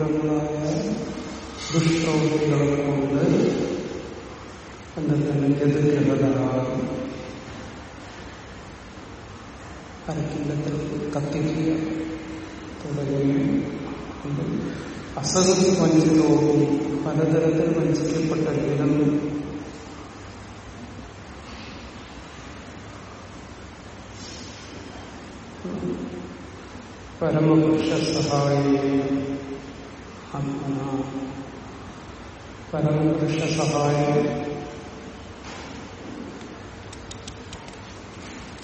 അതിഘോരങ്ങളായ ദുഷ്ടൗതികളെ കൊണ്ട് എന്നത്തെ ജതുഗ്രഹതാകും അരക്കില്ലത്തിൽ കത്തിക്കുക തുടങ്ങിയ അസത് വഞ്ചിതവും പലതരത്തിൽ വഞ്ചിക്കപ്പെട്ട ഇടം പരമപുരുഷ സഹായ ആത്മന പരമപുരുഷ സഹായ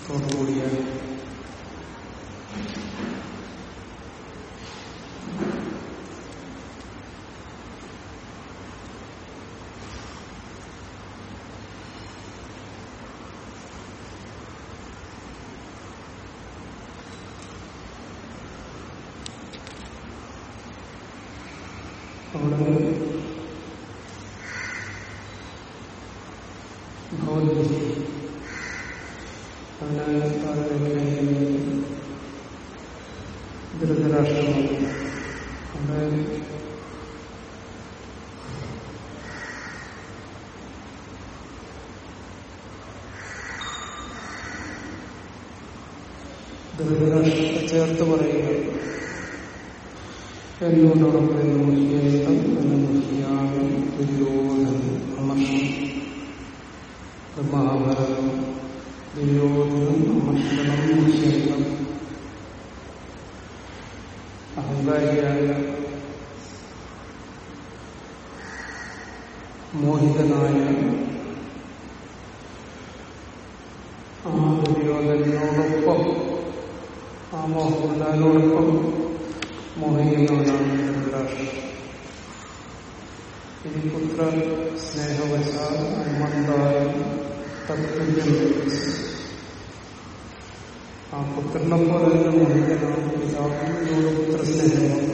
തോടുകൂടിയാണ് അവിടെ ഭഗവത്ഗീത അതിനായി പറയുന്ന ധൃതരാഷ്ട്രമാണ് അവിടെ ധൃതരാഷ്ട്രത്തെ ചേർത്ത് പറയുക എന്തുകൊണ്ടവിടെ പറയുന്നു മുഹ്യേതം എന്ന മുഹ്യാമി ദുര്യോധനം അമർഷം മഹാഭാരതം ദുര്യോധനം അമർഷണം മുഹ്യേതം അഹങ്കാരിയായ മോഹിതനായ ആ ദുര്യോധനോടൊപ്പം ആ മോഹൻലാലിനോടൊപ്പം മോഹിക്കുന്നവനാണ് ധൃതരാഷ്ട്രം ഇനി പുത്ര സ്നേഹവശാൽ മന്ദായ തത്വജ്ഞം ആ പുത്രനെ പോലെ തന്നെ മോഹിക്കനാണ് പിതാവിനോട് പുത്രസ്നേഹമാണ്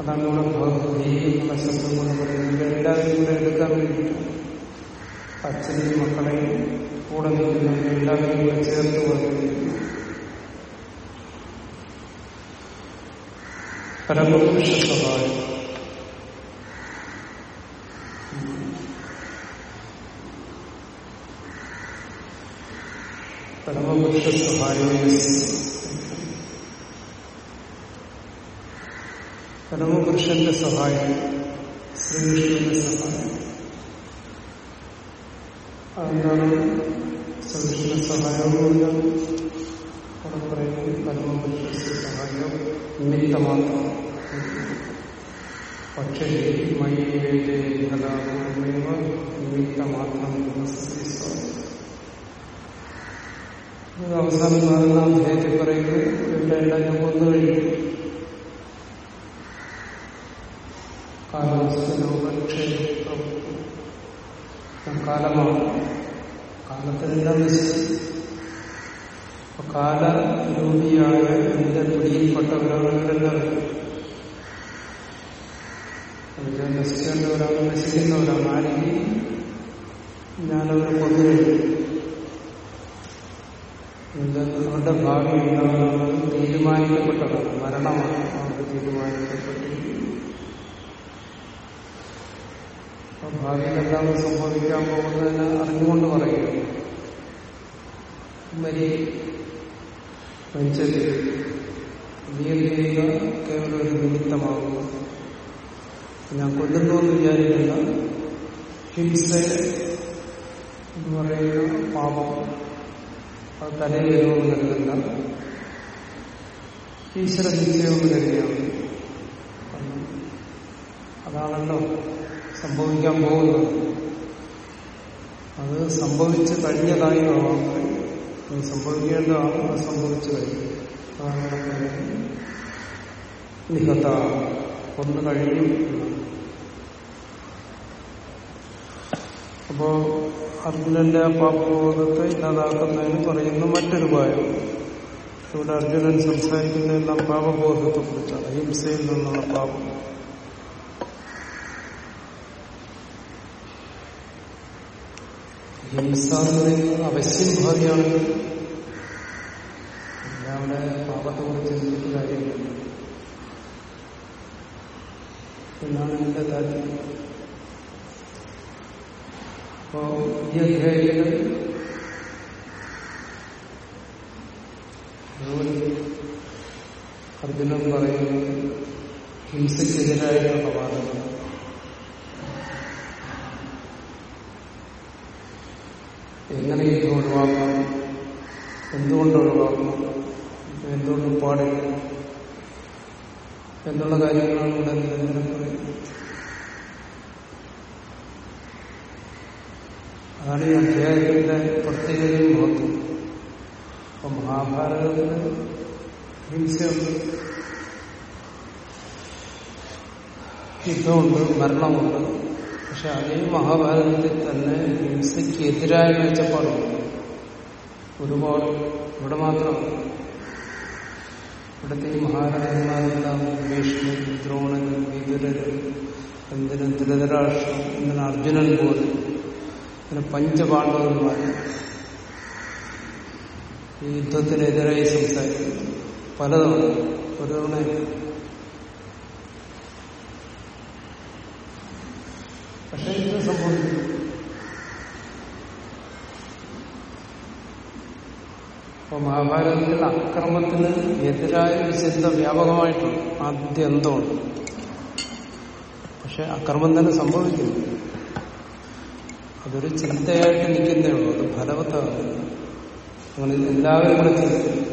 അതാണ് ഇവിടെ ഭഗവതി എന്നുള്ള ശബ്ദം കൊണ്ട് പറയുന്നത്. എല്ലാവരും കൂടെ എടുക്കാൻ വേണ്ടിയിട്ടാണ് അച്ഛനെയും മക്കളെയും കൂടെ നിൽക്കുന്ന എല്ലാവരും കൂടെ ചേർത്ത് പറഞ്ഞിരിക്കുന്നു പരമപുരുഷ സ്വഭാവം പരമപുരുഷ സഹായം പരമപുരുഷന്റെ സഹായം ശ്രീകൃഷ്ണന്റെ സഹായം അതെന്താണ്? ശ്രീകൃഷ്ണന്റെ സഹായവുമില്ല അവിടെ പറയുന്നത് പരമപുരുഷന്റെ സഹായം നിമിത്തമാത്രം പക്ഷേ മൈവേദേവ നിമിത്തമാത്രം അവസാനം നാലാം അധ്യായത്തിൽ പറയുന്നത് ഇവരെല്ലാം ഞാൻ കൊന്നു കഴിഞ്ഞു കാലവസ്ഥ കാലമാണ് കാലത്തിനെല്ലാം നശിച്ചു കാലരൂപിയായ എന്റെ പിടിയിൽപ്പെട്ടവരാണ് ഇവരെല്ലാവരും എന്നുവെച്ചാൽ നശിക്കേണ്ടവരാണ് നശിക്കുന്നവരാണ് ആരെങ്കിലും ഞാനവരെ കൊണ്ടുവരും. അവരുടെ ഭാവി എന്താണെന്നുള്ളത് തീരുമാനിക്കപ്പെട്ടതാണ്. മരണമാണ് അവർക്ക് തീരുമാനിക്കപ്പെട്ടിരിക്കുന്നത് അപ്പൊ ഭാവിയിൽ എന്താണ് സംഭവിക്കാൻ പോകുന്നതെന്ന് അറിഞ്ഞുകൊണ്ട് പറയുക മരി മരിച്ചത് നീ എന്ത് ചെയ്യുക കേവലം ഒരു നിമിത്തമാകുന്നു. ഞാൻ കൊല്ലുന്നു എന്ന് വിചാരിക്കുന്ന ഹിംസ എന്ന് പറയുന്ന പാപം അത് തലയിലോ കരുതല്ല ഈശ്വര നിശ്ചയമെന്ന് കരുതിയാണ്. അതാണല്ലോ സംഭവിക്കാൻ പോകുന്നത്. അത് സംഭവിച്ചു കഴിഞ്ഞതായി ആവാം അത് സംഭവിക്കേണ്ടതാണ് അത് സംഭവിച്ചു കഴിഞ്ഞു. അതാണ് നിഹത ഒന്ന് കഴിഞ്ഞു. അപ്പോ അർജുനന്റെ ആ പാപബോധത്തെ ഇല്ലാതാക്കുന്നതിന് പറയുന്ന മറ്റൊരു ഉപായം. ഇവിടെ അർജുനൻ സംസാരിക്കുന്നതെല്ലാം പാപബോധത്തെ കുറിച്ചാണ് ഹിംസയിൽ നിന്നുള്ള പാപം. ഹിംസ എന്ന് പറയുന്നത് അവശ്യം ഭാവിയാണെങ്കിൽ അവിടെ പാപത്തെ കുറിച്ച് ചിന്തിച്ചിട്ട് കാര്യമില്ല എന്നാണ് എന്റെ താല്പര്യം. അപ്പോ ഈ അധ്യായത്തിൽ അർജുനൻ പറയുന്നത് ഹിംസയ്ക്കെതിരായിട്ടുള്ള വാദങ്ങൾ എങ്ങനെ യുദ്ധം ഒഴിവാക്കണം? എന്തുകൊണ്ട് ഒഴിവാക്കണം? എന്തുകൊണ്ട് പാടില്ല? എന്നുള്ള കാര്യങ്ങളാണ് ഇവിടെ നിരന്തരം അതാണ് ഈ അധ്യായത്തിന്റെ പ്രത്യേകതയും മഹത്വം. അപ്പൊ മഹാഭാരതത്തിന് ഹിംസയുണ്ട് യുദ്ധമുണ്ട് മരണമുണ്ട്. പക്ഷെ അതേ മഹാഭാരതത്തിൽ തന്നെ ഹിംസയ്ക്ക് എതിരായ കാഴ്ചപ്പാടുണ്ട് ഒരുപാട് ഇവിടെ മാത്രം. ഇവിടുത്തെ ഈ മഹാരാജന്മാരെല്ലാം ഭീഷ്മൻ ദ്രോണൻ വിതുരൻ എന്തിനും ധൃതരാഷ്ട്രം എന്തിനും അർജുനൻ പോലും പിന്നെ പഞ്ചപാണ്ഡവന്മാർ ഈ യുദ്ധത്തിനെതിരായി സംസാരിക്കുന്നു. പലതവണ ഒരു പക്ഷെ ഇത് സംഭവിക്കുന്നു. അപ്പൊ മഹാഭാരതത്തിൽ അക്രമത്തിന് എതിരായ ഒരു ചിന്ത വ്യാപകമായിട്ടുണ്ട്. ആദ്യം എന്തോ. പക്ഷെ അക്രമം തന്നെ സംഭവിക്കുന്നു. അതൊരു ചിന്തയായിട്ട് നിൽക്കുന്നേ ഉള്ളൂ. അത് ഫലവത്താകുന്നു. അങ്ങനെ എല്ലാവരും കൂടെ ചിന്തിക്കും.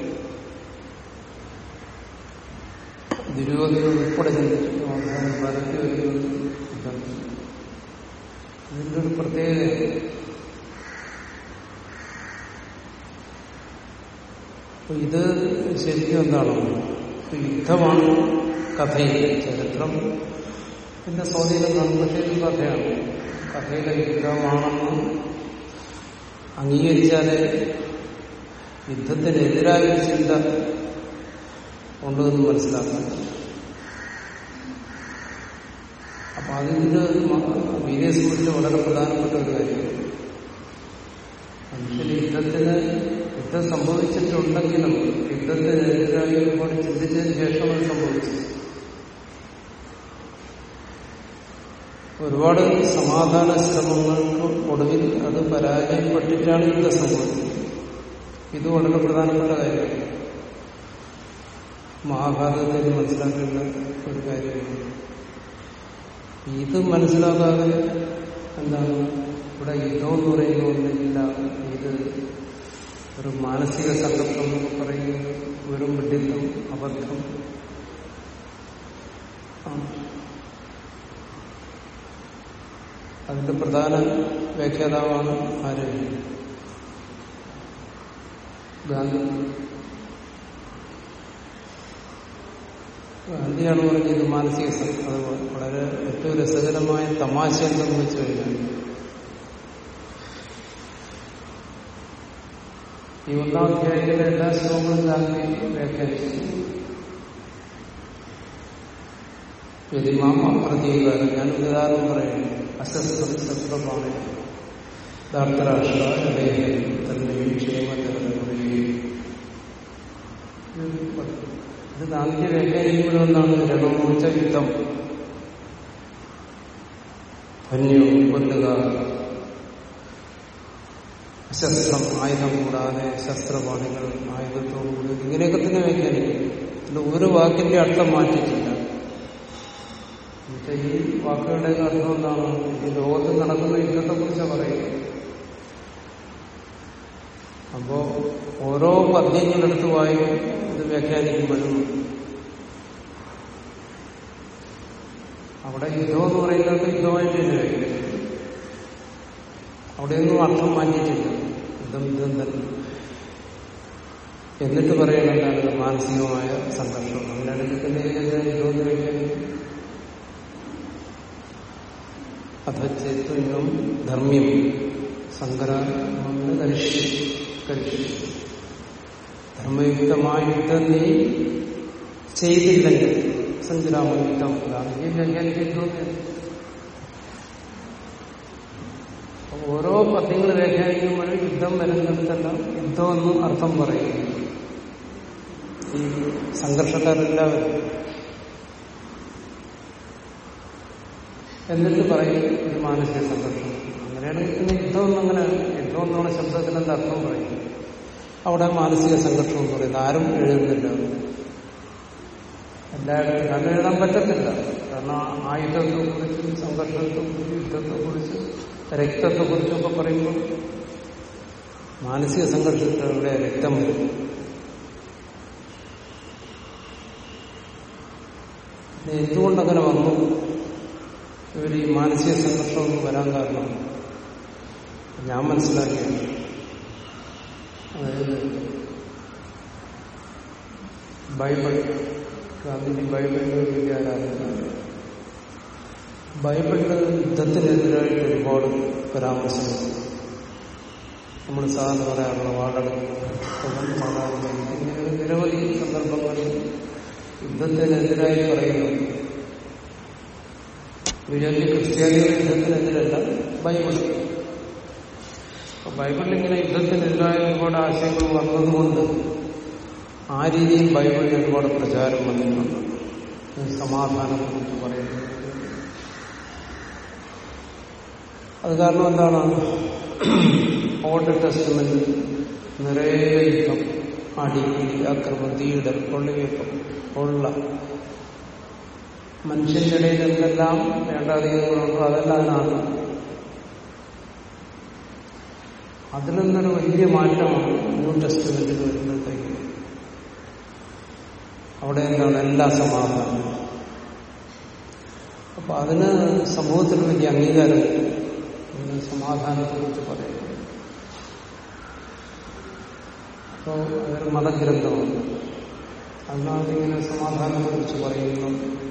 ദുര്യോധന ഉൾപ്പെടെ അവസാനം പരത്തി വരുന്നത് ഇതിന്റെ ഒരു പ്രത്യേകത ഇത് ശരിക്കും എന്താണ്? യുദ്ധമാണ് കഥയിൽ. ചരിത്രം. പിന്നെ സ്വാധീനം കാണും പക്ഷേ ഇത് കഥയാണ്. കഥയിലെ വിഗ്രഹമാണെന്ന് അംഗീകരിച്ചാലേ യുദ്ധത്തിനെതിരായ ഒരു ചിന്ത ഉണ്ടെന്ന് മനസ്സിലാക്കാൻ അപ്പൊ അതിന്റെ വീരെ സംബന്ധിച്ച് വളരെ പ്രധാനപ്പെട്ട ഒരു കാര്യമാണ് മനുഷ്യന് യുദ്ധത്തിന് യുദ്ധം സംഭവിച്ചിട്ടുണ്ടെങ്കിലും യുദ്ധത്തിനെതിരായി ഒരുപാട് ചിന്തിച്ചതിന് ശേഷം അത് സംഭവിച്ചു ഒരുപാട് സമാധാന ശ്രമങ്ങൾക്ക് ഒടുവിൽ അത് പരാജയപ്പെട്ടിട്ടാണ് ഇവിടെ സംഭവിച്ചത്. ഇത് വളരെ പ്രധാനപ്പെട്ട കാര്യമാണ്. മഹാഭാരതത്തിൽ മനസ്സിലാക്കേണ്ട ഒരു കാര്യമാണ്. ഇത് മനസ്സിലാക്കാതെ എന്താണ്? ഇവിടെ യുദ്ധം എന്ന് പറയുന്ന ഇത് ഒരു മാനസിക സങ്കല്പം എന്നൊക്കെ പറയുന്നത് വെറും വിഡിത്തം അബദ്ധം. അതിന്റെ പ്രധാന വ്യാഖ്യാതാവാണ് ആര് ഗാന്ധി. ഗാന്ധിയാണ് പറഞ്ഞത് മാനസിക അത് വളരെ ഏറ്റവും രസകരമായ തമാശ എന്തെന്ന് വെച്ച് കഴിഞ്ഞാൽ ഈ ഒന്നാം അധ്യായത്തിലെ എല്ലാ ശ്ലോകങ്ങളും ഗാന്ധി വ്യാഖ്യാനിച്ചു. വ്യതിമാം പ്രതീകാരം ഞാൻ ഉദാഹരണം പറയുന്നു. അശസ്ത്രം ശസ്ത്രമാണ് ധാർത്തരാഷ്ട്ര ഇടയൻ തന്നെയും ക്ഷേമതലമുറയും ഇത് ഗാന്ധി വ്യാഖ്യാനിക്കുമ്പോഴെന്നാണ് രഥമോച്ച യുദ്ധം. ധന്യോ കൊല്ലുക. അശസ്ത്രം ആയുധം കൂടാതെ ശസ്ത്രപാണികൾ ആയുധത്തോടുകൂടി. ഇങ്ങനെയൊക്കെ തന്നെ വ്യാഖ്യാനിക്കും ഒരു വാക്കിന്റെ അർത്ഥം മാറ്റിയിട്ടില്ല. എന്നുവെച്ചാൽ ഈ വാക്കുകളുടെ അർത്ഥം എന്താണ്? ഈ ലോകത്ത് നടക്കുന്ന യുദ്ധത്തെ കുറിച്ചാണ് പറയുന്നത്. അപ്പോ ഓരോ പദ്യങ്ങളെടുത്ത് വായും ഇത് വ്യാഖ്യാനിക്കുമ്പോഴും. അവിടെ യുദ്ധം എന്ന് പറയുന്നത് യുദ്ധമായിട്ട് തന്നെ വ്യാഖ്യാനിക്കും അവിടെയൊന്നും അർത്ഥം മാറ്റിയിട്ടില്ല. യുദ്ധം യുദ്ധം തന്നെ. എന്നിട്ട് പറയുന്നത് എന്താണ് മാനസികമായ സംഘർഷം. അങ്ങനെ തന്നെ യുദ്ധം എന്ന് വ്യാഖ്യാനിക്കും. അധച്ചേത്വം ധർമ്മ്യം. സങ്കരാമ കരിഷ്യ നീ ചെയ്തില്ലെങ്കിൽ വ്യാഖ്യാനിച്ചിട്ടുണ്ട് ഓരോ പദ്യങ്ങൾ വ്യാഖ്യാനിക്കുമ്പോഴും യുദ്ധം വരുന്നിടത്തെല്ലാം യുദ്ധമെന്നും അർത്ഥം പറയുന്നു ഈ സംഘർഷക്കാരെല്ലാവരും എന്നിട്ട് പറയും ഇത് മാനസിക സംഘർഷം അങ്ങനെയാണ് പിന്നെ യുദ്ധമൊന്നും അങ്ങനെ യുദ്ധം എന്നുള്ള ശബ്ദത്തിന് എന്താ അർത്ഥം പറയും. അവിടെ മാനസിക സംഘർഷം എന്ന് പറയുന്നത് ആരും എഴുതുന്നില്ല. എല്ലായിടത്തും കാരണം എഴുതാൻ പറ്റത്തില്ല. കാരണം ആയുധത്തെ കുറിച്ചും സംഘർഷത്തെ കുറിച്ചും യുദ്ധത്തെ കുറിച്ചും രക്തത്തെ കുറിച്ചൊക്കെ പറയുമ്പോൾ മാനസിക സംഘർഷത്തിലൂടെ രക്തം വരും. എന്തുകൊണ്ടങ്ങനെ വന്നു? ഇവർ ഈ മാനസിക സംഘർഷമൊന്നും വരാൻ കാരണം ഞാൻ മനസ്സിലാക്കിയാണ് അതായത് ബൈബിൾ ഗാന്ധിജി ബൈബിളിന്റെ ഒരു വലിയ ആരാധന ബൈബിളിന് യുദ്ധത്തിനെതിരായിട്ട് ഒരുപാട് പരാമർശങ്ങൾ. നമ്മൾ സാധാരണ പറയാറുള്ള വാളാടും ഇങ്ങനെ നിരവധി സന്ദർഭങ്ങളിൽ യുദ്ധത്തിനെതിരായി പറയുന്നു. വിചാരിച്ച് ക്രിസ്ത്യാനികൾ യുദ്ധത്തിനെതിരല്ല ബൈബിൾ. ബൈബിളിൽ ഇങ്ങനെ യുദ്ധത്തിനെതിരായ ഒരുപാട് ആശയങ്ങൾ വന്നതുകൊണ്ട് ആ രീതിയിൽ ബൈബിളിൽ ഒരുപാട് പ്രചാരം വന്നിട്ടുണ്ട്. സമാധാനത്തെ കുറിച്ച് പറയുന്നത്. അത് കാരണം എന്താണ്? ഓൾഡ് ടെസ്റ്റ്മെന്റ് നിറയെ യുദ്ധം അടി അക്രമം തീയിടൽ കൊള്ളിവെപ്പം കൊള്ള മനുഷ്യന്റെ ഇടയിൽ എന്തെല്ലാം വേണ്ടാതീയങ്ങളുണ്ടോ അതെല്ലാം അതിനാണ് അതിൽ നിന്നൊരു വലിയ മാറ്റമാണ് ന്യൂ ടെസ്റ്റ്മെന്റിൽ വരുമ്പോഴത്തേക്ക്. അവിടെ എന്താണ് എല്ലാ സമാധാനം അപ്പൊ അതിന് സമൂഹത്തിൽ വലിയ അംഗീകാരം സമാധാനത്തെ കുറിച്ച് പറയുന്നത് അപ്പോൾ അതൊരു മതഗ്രന്ഥമാണ്. അതിനകത്ത് ഇങ്ങനെ സമാധാനത്തെ കുറിച്ച് പറയുന്നു.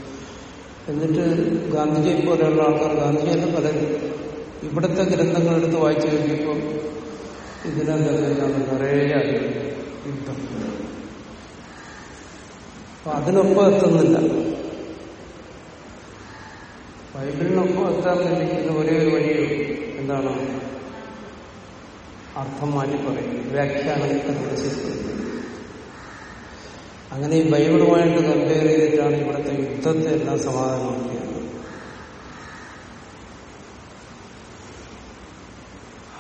എന്നിട്ട് ഗാന്ധിജി പോലെയുള്ള ആൾക്കാർ ഗാന്ധിജിയല്ല പലരും ഇവിടുത്തെ ഗ്രന്ഥങ്ങൾ എടുത്ത് വായിച്ചു കഴിഞ്ഞപ്പോൾ ഇതിനെന്താണ് നിറയെ യുദ്ധം. അപ്പൊ അതിനൊപ്പം എത്തുന്നില്ല. ബൈബിളിനൊപ്പം എത്താൻ ലഭിക്കുന്ന ഒരേ ഒരു വഴി എന്താണ്? അർത്ഥം മാറ്റി പറയും വ്യാഖ്യാനം ശരിക്കും അങ്ങനെ ഈ ബൈബിളുമായിട്ട് കമ്പയർ ചെയ്തിട്ടാണ് ഇവിടുത്തെ യുദ്ധത്തെ എല്ലാം സമാധാനമാക്കിയത്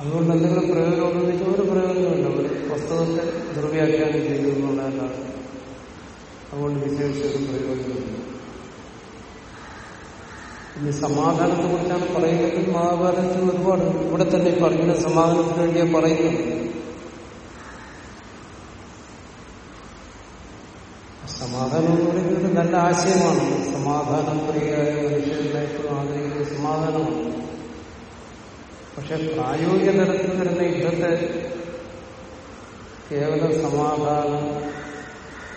അതുകൊണ്ട് എന്തെങ്കിലും പ്രയോജനമുണ്ടെന്ന് വെച്ചാൽ ഒരു പ്രയോജനമില്ല ഒരു പുസ്തകത്തെ ദുർവ്യാഖ്യാനം ചെയ്തു എന്നുള്ളതല്ലാതെ അതുകൊണ്ട് വിശേഷിച്ചൊരു പ്രയോജനമില്ല ഇനി സമാധാനത്തെ കുറിച്ചാണ് പറയുന്നത്. മഹാഭാരതത്തിൽ ഒരുപാട് ഇവിടെ തന്നെ അർജുന സമാധാനത്തിന് വേണ്ടിയാണ് പറയുന്നത്. സമാധാനം എന്ന് പറയുന്നത് ഒരു നല്ല ആശയമാണ്. സമാധാനം പ്രിയായ മനുഷ്യരിലേക്ക് ആഗ്രഹിക്കുന്ന സമാധാനമാണ്. പക്ഷെ പ്രായോഗിക തലത്തിൽ വരുന്ന യുദ്ധത്തെ കേവലം സമാധാന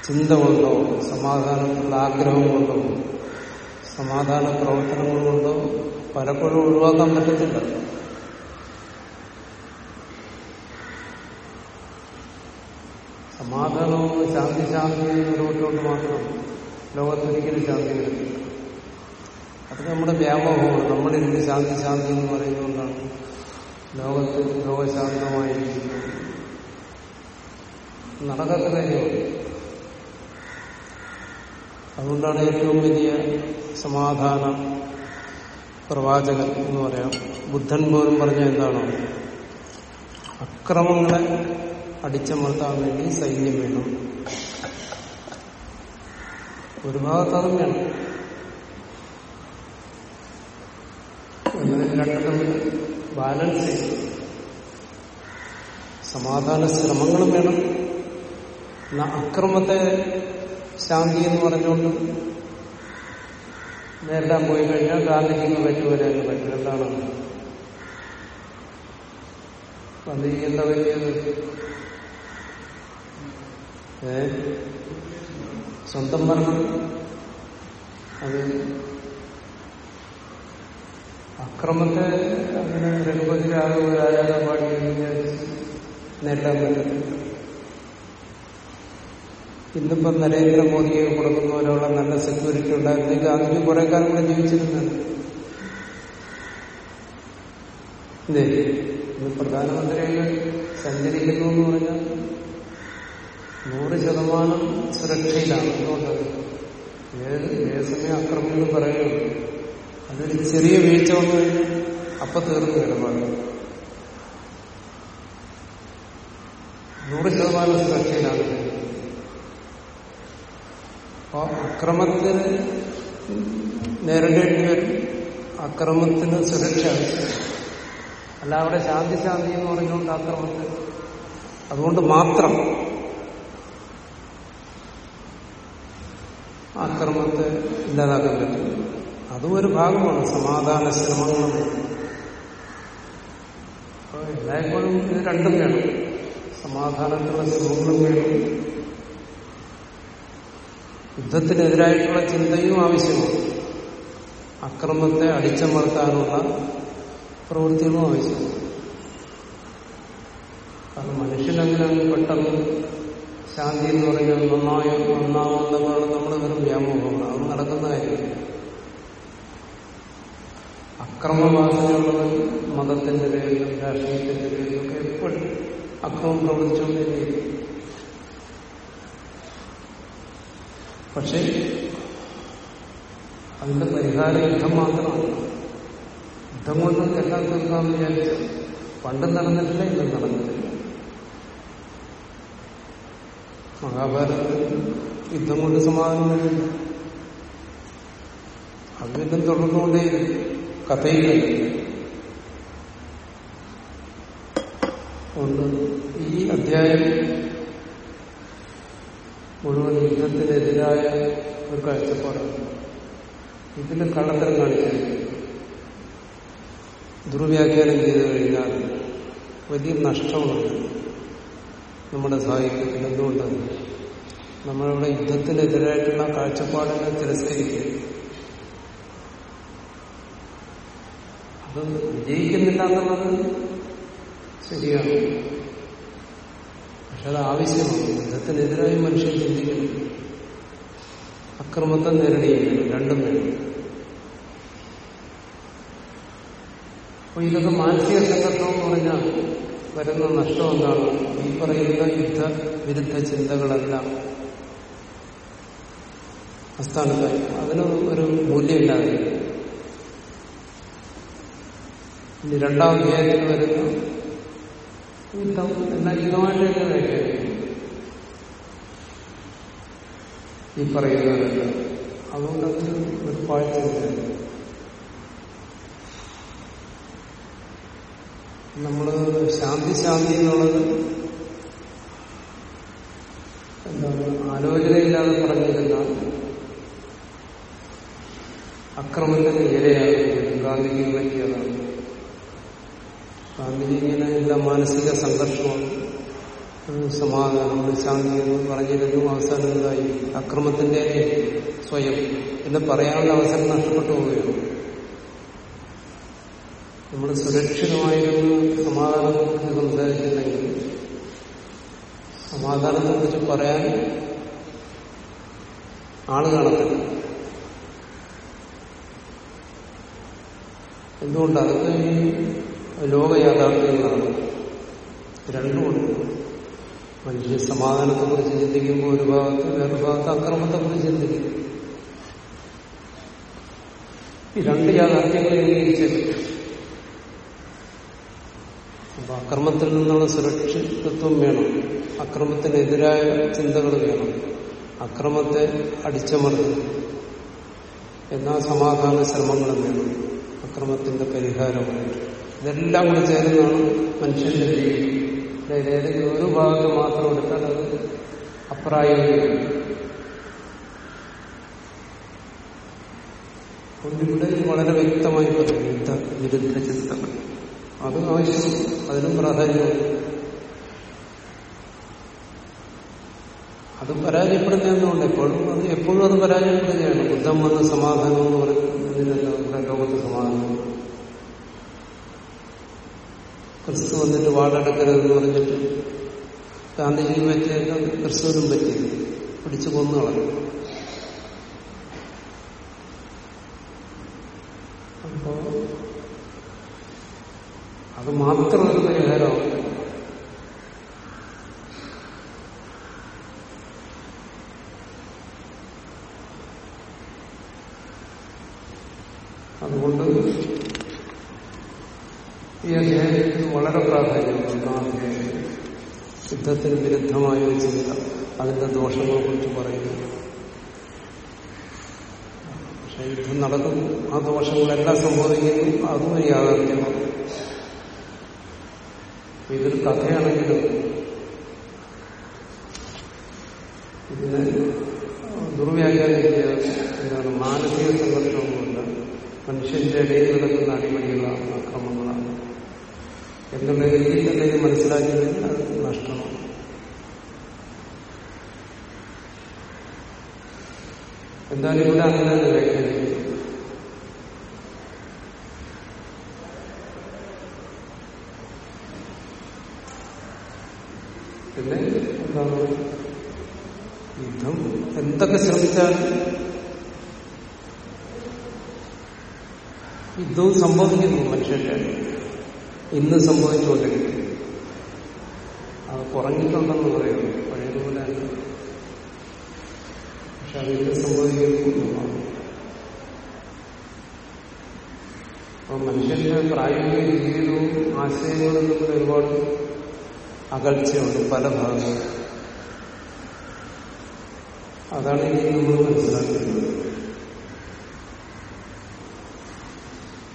ചിന്ത കൊണ്ടോ സമാധാനത്തിലുള്ള ആഗ്രഹം കൊണ്ടോ സമാധാന പ്രവർത്തനങ്ങൾ കൊണ്ടോ പലപ്പോഴും ഒഴിവാക്കാൻ പറ്റത്തില്ല. സമാധാനവും ശാന്തി ശാന്തി മുന്നോട്ടോട്ട് മാത്രം ലോകത്തൊരിക്കലും ശാന്തി കിട്ടില്ല. അത് നമ്മുടെ വ്യാമോഹമാണ്. നമ്മളിരുന്ന് ശാന്തി ശാന്തി എന്ന് പറയുന്നതുകൊണ്ടാണ് ലോകത്ത് ലോകശാന്തമായിരിക്കുന്നത്. നടക്കാത്ത കാര്യമാണ്. അതുകൊണ്ടാണ് ഏറ്റവും വലിയ സമാധാന പ്രവാചകൻ എന്ന് പറയാം. ബുദ്ധൻ പോലും പറഞ്ഞ എന്താണ്? അക്രമങ്ങളെ അടിച്ചമർത്താൻ വേണ്ടി സൈന്യം വേണം. ഒരു ഭാഗത്ത് അതും വേണം. രണ്ടും ബാലൻസ് ചെയ്യും സമാധാന ശ്രമങ്ങളും വേണം. അക്രമത്തെ ശാന്തി എന്ന് പറഞ്ഞുകൊണ്ട് നേരിടാൻ പോയി കഴിഞ്ഞാൽ ഗാന്ധിജിക്ക് എന്ന് പറ്റും എന്താണ്? ഗാന്ധിജി എന്താ പറ്റിയത്? സ്വന്തം മരണം അത് അക്രമത്തെ അങ്ങനെ രഘുപതിരാകെ ഒരു ആരാധപാടി പാടി വിചാരിച്ച് നേരിടാൻ പറ്റത്തില്ല. ഇന്നിപ്പം നരേന്ദ്രമോദിയെ കൊടുക്കുന്ന പോലെയുള്ള നല്ല സെക്യൂരിറ്റി ഉണ്ടായിരുന്നെങ്കിൽ ഗാന്ധിജി കുറെ കാലം കൂടെ ജീവിച്ചിരുന്നത്. ഇതേ പ്രധാനമന്ത്രിയായി സഞ്ചരിക്കുന്നു എന്ന് പറഞ്ഞാൽ നൂറ് ശതമാനം സുരക്ഷയിലാണ്. അതുകൊണ്ട് ഏത് ഏത് സമയം എന്ന് പറയുന്നു അതൊരു ചെറിയ വീഴ്ച വന്നു കഴിഞ്ഞാൽ അപ്പൊ തീർന്നു ഇടപാട് നൂറ് ശതമാനം സുരക്ഷയിലാണ്. അപ്പൊ അക്രമത്തിന് നേരിടേണ്ടി വരും. അക്രമത്തിന് സുരക്ഷ അല്ല അവിടെ ശാന്തി ശാന്തി എന്ന് പറഞ്ഞുകൊണ്ട് അക്രമത്തിന്. അതുകൊണ്ട് മാത്രം അക്രമത്തെ ഇല്ലാതാക്കാൻ പറ്റും. അതും ഒരു ഭാഗമാണ്. സമാധാന ശ്രമങ്ങളും. എല്ലായ്പ്പോഴും ഇത് രണ്ടും വേണം. സമാധാനത്തിനുള്ള ശ്രമങ്ങളും വേണം. യുദ്ധത്തിനെതിരായിട്ടുള്ള ചിന്തയും ആവശ്യമാണ്. അക്രമത്തെ അടിച്ചമർത്താനുള്ള പ്രവൃത്തികളും ആവശ്യമാണ്. കാരണം മനുഷ്യനങ്ങനെ പെട്ടെന്ന് ശാന്തി എന്ന് പറഞ്ഞാൽ നന്നായോ നന്നാവുന്നതാണ് നമ്മൾ വെറും വ്യാമോഹമാണ്. അത് നടക്കുന്ന കാര്യമില്ല. അക്രമവാസനയുള്ളവൻ മതത്തിന്റെ പേരിലും രാഷ്ട്രീയത്തിന്റെ പേരിലും ഒക്കെ എപ്പോഴും അക്രമം പ്രവർത്തിച്ചുകൊണ്ടിരിക്കും പക്ഷേ അതിന്റെ പരിഹാര യുദ്ധം മാത്രമാണ്. യുദ്ധം കൊണ്ട് എല്ലാം തീർക്കാമെന്ന് വിചാരിച്ചു പണ്ടും നടന്നിട്ടില്ല ഇന്നും നടന്നിട്ടില്ല. മഹാഭാരതത്തിൽ യുദ്ധം കൊണ്ട് സമാധാനം വരുന്നു അത് വീണ്ടും തുടർന്നുകൊണ്ടേ കഥയില്ല. അതുകൊണ്ട് ഈ അധ്യായം മുഴുവൻ യുദ്ധത്തിനെതിരായ ഒരു കാഴ്ചപ്പാടാണ്. ഇതിന് കള്ളത്തരം കാണിച്ചിരിക്കുന്നു ദുർവ്യാഖ്യാനം ചെയ്തു കഴിഞ്ഞാൽ വലിയ നഷ്ടമാണ്. നമ്മുടെ സാഹിത്യത്തിൽ എന്തുകൊണ്ട് നമ്മളിവിടെ യുദ്ധത്തിനെതിരായിട്ടുള്ള കാഴ്ചപ്പാടിനെ തിരസ്കരിക്കുക അത് വിജയിക്കുന്നില്ല എന്നുള്ളത് ശരിയാണ്. പക്ഷെ അത് ആവശ്യമാണ്. യുദ്ധത്തിനെതിരായി മനുഷ്യൻ ചിന്തിക്കണം അക്രമത്തെ നേരിടുകയാണ് രണ്ടും വേണം. അപ്പൊ ഇതൊക്കെ മാനസിക സംഘർഷം എന്ന് പറഞ്ഞാൽ വരുന്ന നഷ്ടം എന്താണ് ഈ പറയുന്ന യുദ്ധ വിരുദ്ധ ചിന്തകളെല്ലാം. അസ്ഥാനത്തായി. അതിന് ഒരു മൂല്യമില്ലാതെ ഇനി രണ്ടാം അധ്യായത്തിൽ വരുന്ന. യുദ്ധം എന്നാൽ യുദ്ധമായിട്ട് തന്നെ ഈ പറയുന്നവരല്ല അതുകൊണ്ട് ഒരു പാഴ്ചയില്ല നമ്മൾ ശാന്തി ശാന്തി എന്നുള്ളത് എന്താണ്? ആലോചനയില്ലാതെ പറഞ്ഞിരുന്നാൽ അക്രമത്തിന് ഇരയാകും ഗാന്ധിജിക്ക് പറ്റിയതാണ്. ഗാന്ധിജി ഇങ്ങനെ എല്ലാ മാനസിക സംഘർഷമാണ് സമാധാനം ശാന്തി എന്ന് പറഞ്ഞിരുന്നു അവസാനം എന്തായി? അക്രമത്തിന്റെ സ്വയം. എന്ന് പറയാനുള്ള അവസരം നഷ്ടപ്പെട്ടു പോവുകയാണ്. നമ്മൾ സുരക്ഷിതമായിരുന്നു സമാധാനത്തെക്കുറിച്ച് സംസാരിച്ചില്ലെങ്കിൽ സമാധാനത്തെക്കുറിച്ച് പറയാൻ ആൾ കാണത്തില്ല. എന്തുകൊണ്ട്? അതൊക്കെ ഈ ലോക യാഥാർത്ഥ്യങ്ങളാണ് രണ്ടുമുണ്ട്. മനുഷ്യ സമാധാനത്തെ കുറിച്ച് ചിന്തിക്കുമ്പോൾ ഒരു ഭാഗത്ത് വേറൊരു ഭാഗത്ത് അക്രമത്തെ കുറിച്ച് ചിന്തിക്കും ഈ രണ്ട് യാഥാർത്ഥ്യങ്ങളെ അപ്പൊ അക്രമത്തിൽ നിന്നുള്ള സുരക്ഷിതത്വം വേണം. അക്രമത്തിനെതിരായ ചിന്തകൾ വേണം. അക്രമത്തെ അടിച്ചമർത്തും എന്നാ സമാധാന ശ്രമങ്ങളും വേണം. അക്രമത്തിന്റെ പരിഹാരമായിട്ട്. ഇതെല്ലാം കൂടി ചേരുന്നതാണ് മനുഷ്യന്റെ ജീവിതം ഏതെങ്കിലും ഒരു ഭാഗത്ത് മാത്രം എടുത്താൽ അത് അപ്രായോഗികമാണ് അതുകൊണ്ടിവിടെ വളരെ വ്യക്തമായി പറയും യുദ്ധ വിരുദ്ധ ചിന്തകൾ. അതും ആവശ്യം അതിനും പ്രാധാന്യമുണ്ട്. അത് പരാജയപ്പെടുന്നതെന്നുണ്ട്. എപ്പോഴും അത് എപ്പോഴും അത് പരാജയപ്പെടുകയാണ് ബുദ്ധം വന്ന സമാധാനം എന്ന് പറയുന്നതിനല്ല ഇവിടെ ലോകത്ത് സമാധാനം. ക്രിസ്തു വന്നിട്ട് വാടെടുക്കരുതെന്ന് പറഞ്ഞിട്ട് ഗാന്ധിജിയും പറ്റിയല്ല ക്രിസ്തുവിനും പറ്റി. പിടിച്ചു കൊന്നു കളഞ്ഞു അപ്പോ അത് മാത്രം ഒരു പരിഹാരമാണ് അതുകൊണ്ട് ഈ അധ്യായത്തിൽ വളരെ പ്രാധാന്യമുണ്ട് ആ അധ്യായത്തിൽ സിദ്ധത്തിന് വിരുദ്ധമായ ഒരു ചിന്ത. അതിന്റെ ദോഷങ്ങളെ കുറിച്ച് പറയുന്നു. പക്ഷെ യുദ്ധം നടക്കുന്നു. ആ ദോഷങ്ങളെല്ലാം സംഭവിക്കുന്നു. അതും ഒരു യാഥാർത്ഥ്യമാണ് ഇതൊരു കഥയാണെങ്കിലും ഇതിനെ ദുർവ്യാഖ്യാനിക്കുക എന്താണ് മാനസിക സംഘർഷമൊന്നുമില്ല. മനുഷ്യന്റെ ഇടയിൽ നടക്കുന്ന അടിമടികളാണ് അക്രമങ്ങളാണ്. എന്നുള്ള രീതിയിൽ തന്നെ ഇത് അത് നഷ്ടമാണ്. എന്തായാലും ഇവിടെ അങ്ങനെ വ്യാഖ്യാനിക്കുന്നു പിന്നെ എന്താണ് യുദ്ധം എന്തൊക്കെ ശ്രമിച്ചാലും യുദ്ധവും സംഭവിക്കുന്നു മനുഷ്യന്റെ ഇന്ന് സംഭവിച്ചുകൊണ്ടിരിക്കുന്നു. അത് കുറഞ്ഞിട്ടുണ്ടെന്ന് പറയുന്നു പഴയതുപോലെ പക്ഷെ അത് ഇന്ന് സംഭവിക്കുന്നതാണ് അപ്പൊ മനുഷ്യന്റെ പ്രായോഗിക ജീവിതവും ആശയങ്ങളും തമ്മിൽ ഒരുപാട് അകൽച്ചയുണ്ട് പല ഭാഗങ്ങളും അതാണ് ഇനി നമ്മൾ മനസ്സിലാക്കുന്നത്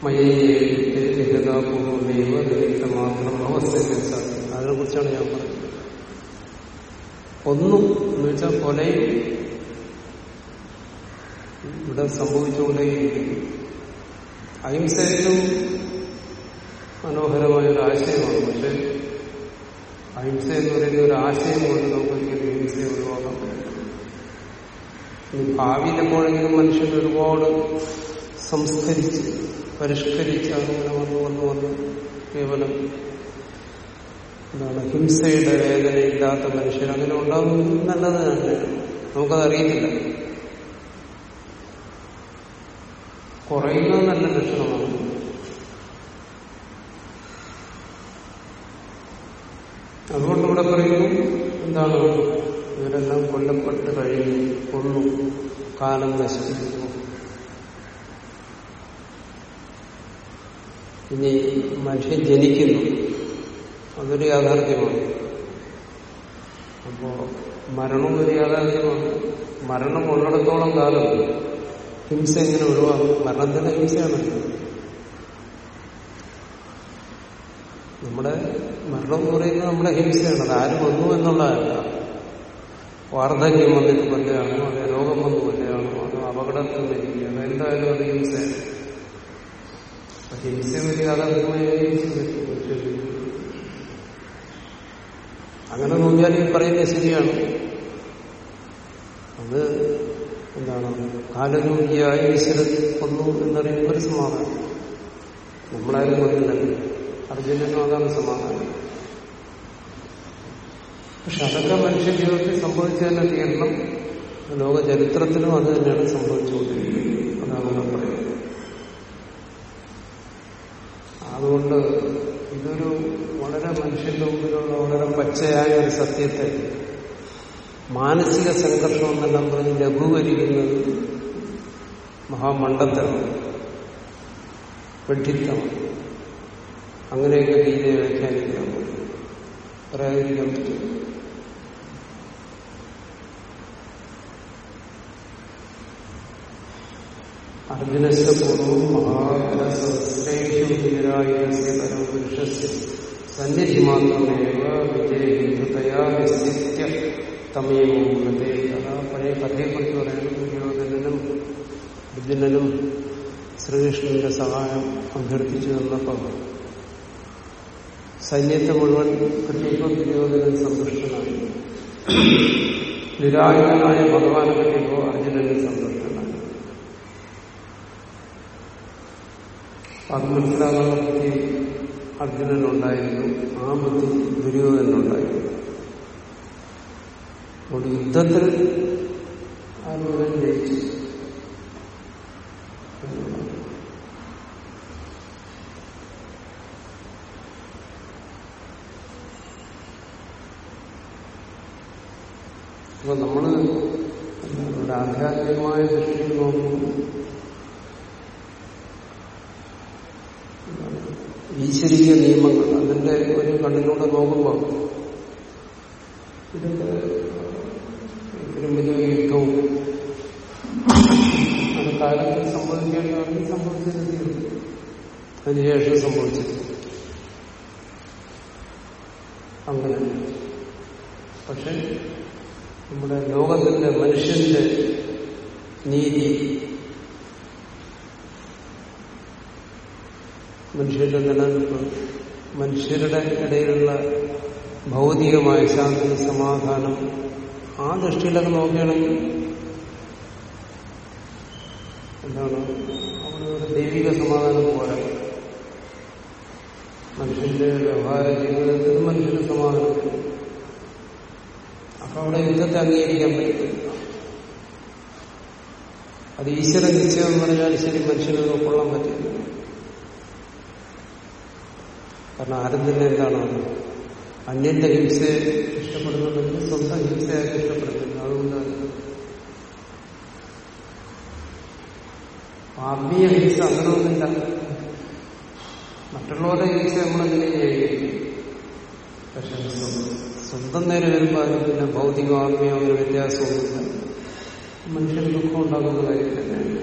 മയേപൂർവമേവ നിമിത്തമാത്രം സാധിക്കും അതിനെ കുറിച്ചാണ് ഞാൻ പറയുന്നത്. ഒന്നും എന്ന് വെച്ചാൽ കൊലയും ഇവിടെ സംഭവിച്ചുകൊണ്ടേയിരിക്കും. അഹിംസ ഏറ്റവും മനോഹരമായ ഒരു ആശയമാണ് പക്ഷെ അഹിംസ എന്ന് പറയുന്ന ഒരു ആശയം കൊണ്ട് നമുക്ക് ഒരിക്കലും ഹിംസയെ ഒഴിവാക്കാൻ പറ്റില്ല ഇനി ഭാവിയിൽ എപ്പോഴെങ്കിലും മനുഷ്യൻ ഒരുപാട് സംസ്കരിച്ച് പരിഷ്കരിച്ച് അങ്ങനെ വന്നു വന്നു വന്നു കേവലം എന്താണ് ഹിംസയുടെ വേദനയില്ലാത്ത മനുഷ്യർ അങ്ങനെ ഉണ്ടാകും നല്ലത് തന്നെ. നമുക്കത് അറിയത്തില്ല കുറയുന്നത് നല്ല ലക്ഷണമാണ്. അതുകൊണ്ട് ഇവിടെ പറയുന്നു എന്താണ്? ഇവരെല്ലാം കൊല്ലപ്പെട്ട് കഴിഞ്ഞു കൊന്നു. കാലം നശിപ്പിക്കുന്നു. ഇനി മനുഷ്യൻ ജനിക്കുന്നു. അതൊരു യാഥാർത്ഥ്യമാണ്. അപ്പോ മരണം ഒരു യാഥാർത്ഥ്യമാണ്. മരണം ഉള്ളിടത്തോളം കാലം ഹിംസ എങ്ങനെ ഒഴിവാക്കും. മരണത്തിന്റെ ഹിംസയാണ്. നമ്മുടെ മരണം എന്ന് പറയുന്നത് നമ്മുടെ ഹിംസയാണ്. അത് ആര് വന്നു എന്നുള്ളതല്ല വാർദ്ധക്യം വന്നിട്ട് കൊല്ലുകയാണോ അതെ രോഗം വന്ന്. അപകടത്തിൽ മരിക്കുകയാണോ എന്തായാലും അത് ഹിംസ ഒരു യാഥാർത്ഥ്യമായ അങ്ങനെ നോക്കിയാൽ ഈ പറയുന്നത് ശരിയാണ്. അത് എന്താണ്? കാലരൂപിയായി ഈശ്വരൻ കൊന്നു എന്നറിയുന്ന ഒരു സമാധാനം. നമ്മളാരും കൊന്നില്ലല്ലോ. അർജുനനും അതാണ് സമാധാനം. പക്ഷെ അതൊക്കെ മനുഷ്യ ജീവിതത്തിൽ സംഭവിച്ചു തന്നെ തീരണം ലോക ചരിത്രത്തിലും അത് തന്നെയാണ് സംഭവിച്ചുകൊണ്ടിരിക്കുന്നത്. അതാണ് ഞാൻ പറയുന്നത്. അതുകൊണ്ട് ഇതൊരു വളരെ മനുഷ്യന്റെ മുമ്പിലുള്ള വളരെ പച്ചയായ ഒരു സത്യത്തെ മാനസിക സംഘർഷം എന്നെല്ലാം പറഞ്ഞ് ലഘൂകരിക്കുന്നത് മഹാമണ്ഡത്തമാണ്. വെഡിത്തമാണ് അങ്ങനെയൊക്കെ ഗീതയെ വ്യാഖ്യാനിക്കാൻ പറയാതിരിക്കാൻ പറ്റും അർജുനസ്യ പൂർവം മഹാബലശ്രേഷ്ഠീരായ പരമപുരുഷസ്യ സന്നിധി മാത്രമേവ വിജയഹിന്ദുതയാ നിശ്ചിത്യ തമേവും അതാ പഴയ കഥയെക്കുറിച്ച് പറയുന്നത് ദുര്യോധനനും അർജുനനും ശ്രീകൃഷ്ണന്റെ സഹായം അഭ്യർത്ഥിച്ചു തന്നപ്പോൾ സൈന്യത്തെ മുഴുവൻ കിട്ടിയപ്പോൾ ദുര്യോധനൻ സന്തുഷ്ടനായി. നിരായുധനായ ഭഗവാനെ കിട്ടിയപ്പോൾ അർജുനന് സന്തുഷ്ടനായി. അത് മനസ്സിലാക്കാനുള്ള ബുദ്ധി അർജുനനുണ്ടായിരുന്നു. ആ ബുദ്ധി ദുര്യോധനുണ്ടായിരുന്നു അതുകൊണ്ട് യുദ്ധത്തിൽ ആരോഗ്യം ജയിച്ചു അപ്പൊ നമ്മൾ ഒരു ആധ്യാത്മികമായ ദൃഷ്ടിയിൽ നോക്കുമ്പോൾ ഈശ്വരീയ നിയമങ്ങൾ അതിന്റെ ഒരു കണ്ണിലൂടെ നോക്കുമ്പോൾ ഇതൊക്കെ ഇത്രയും വലിയ യുദ്ധവും അത് കാലത്തിൽ സംഭവിക്കേണ്ടതാണെങ്കിൽ സംഭവിച്ചിരുന്നു അതിനുശേഷം സംഭവിച്ചത്. അങ്ങനെ. പക്ഷെ നമ്മുടെ ലോകത്തിന്റെ മനുഷ്യന്റെ നീതി മനുഷ്യരുടെ നിലനിൽപ്പ് മനുഷ്യരുടെ ഇടയിലുള്ള ഭൗതികമായ ശാന്തി സമാധാനം ആ ദൃഷ്ടിയിലൊക്കെ നോക്കുകയാണെങ്കിൽ എന്താണ്? അവിടെ ദൈവിക സമാധാനം പോലെ. മനുഷ്യന്റെ വ്യവഹാര ജീവിതത്തിൽ മനുഷ്യന് സമാധാനം. അപ്പൊ അവിടെ യുദ്ധത്തെ അംഗീകരിക്കാൻ പറ്റില്ല. അത് ഈശ്വര നിശ്ചയം പറഞ്ഞാൽ ശരി മനുഷ്യനെ ഉൾക്കൊള്ളാൻ പറ്റില്ല. കാരണം ആരും തന്നെ എന്താണ്? അന്യന്റെ ഹിംസയെ ഇഷ്ടപ്പെടുന്നുണ്ടെങ്കിൽ സ്വന്തം ഹിംസയായിട്ട് ഇഷ്ടപ്പെടുന്നില്ല അതുകൊണ്ട് ആത്മീയ ഹിംസ അങ്ങനെയൊന്നുമില്ല. മറ്റുള്ളവരുടെ ഹിംസ നമ്മളെങ്ങനെ ചെയ്യും പക്ഷെ സ്വന്തം നേരെ വരുമ്പോൾ അതിന് പിന്നെ ഭൗതിക ആത്മീയ ഒരു വ്യത്യാസമൊന്നുമില്ല. മനുഷ്യന് ദുഃഖം ഉണ്ടാകുന്ന കാര്യം തന്നെയാണ്.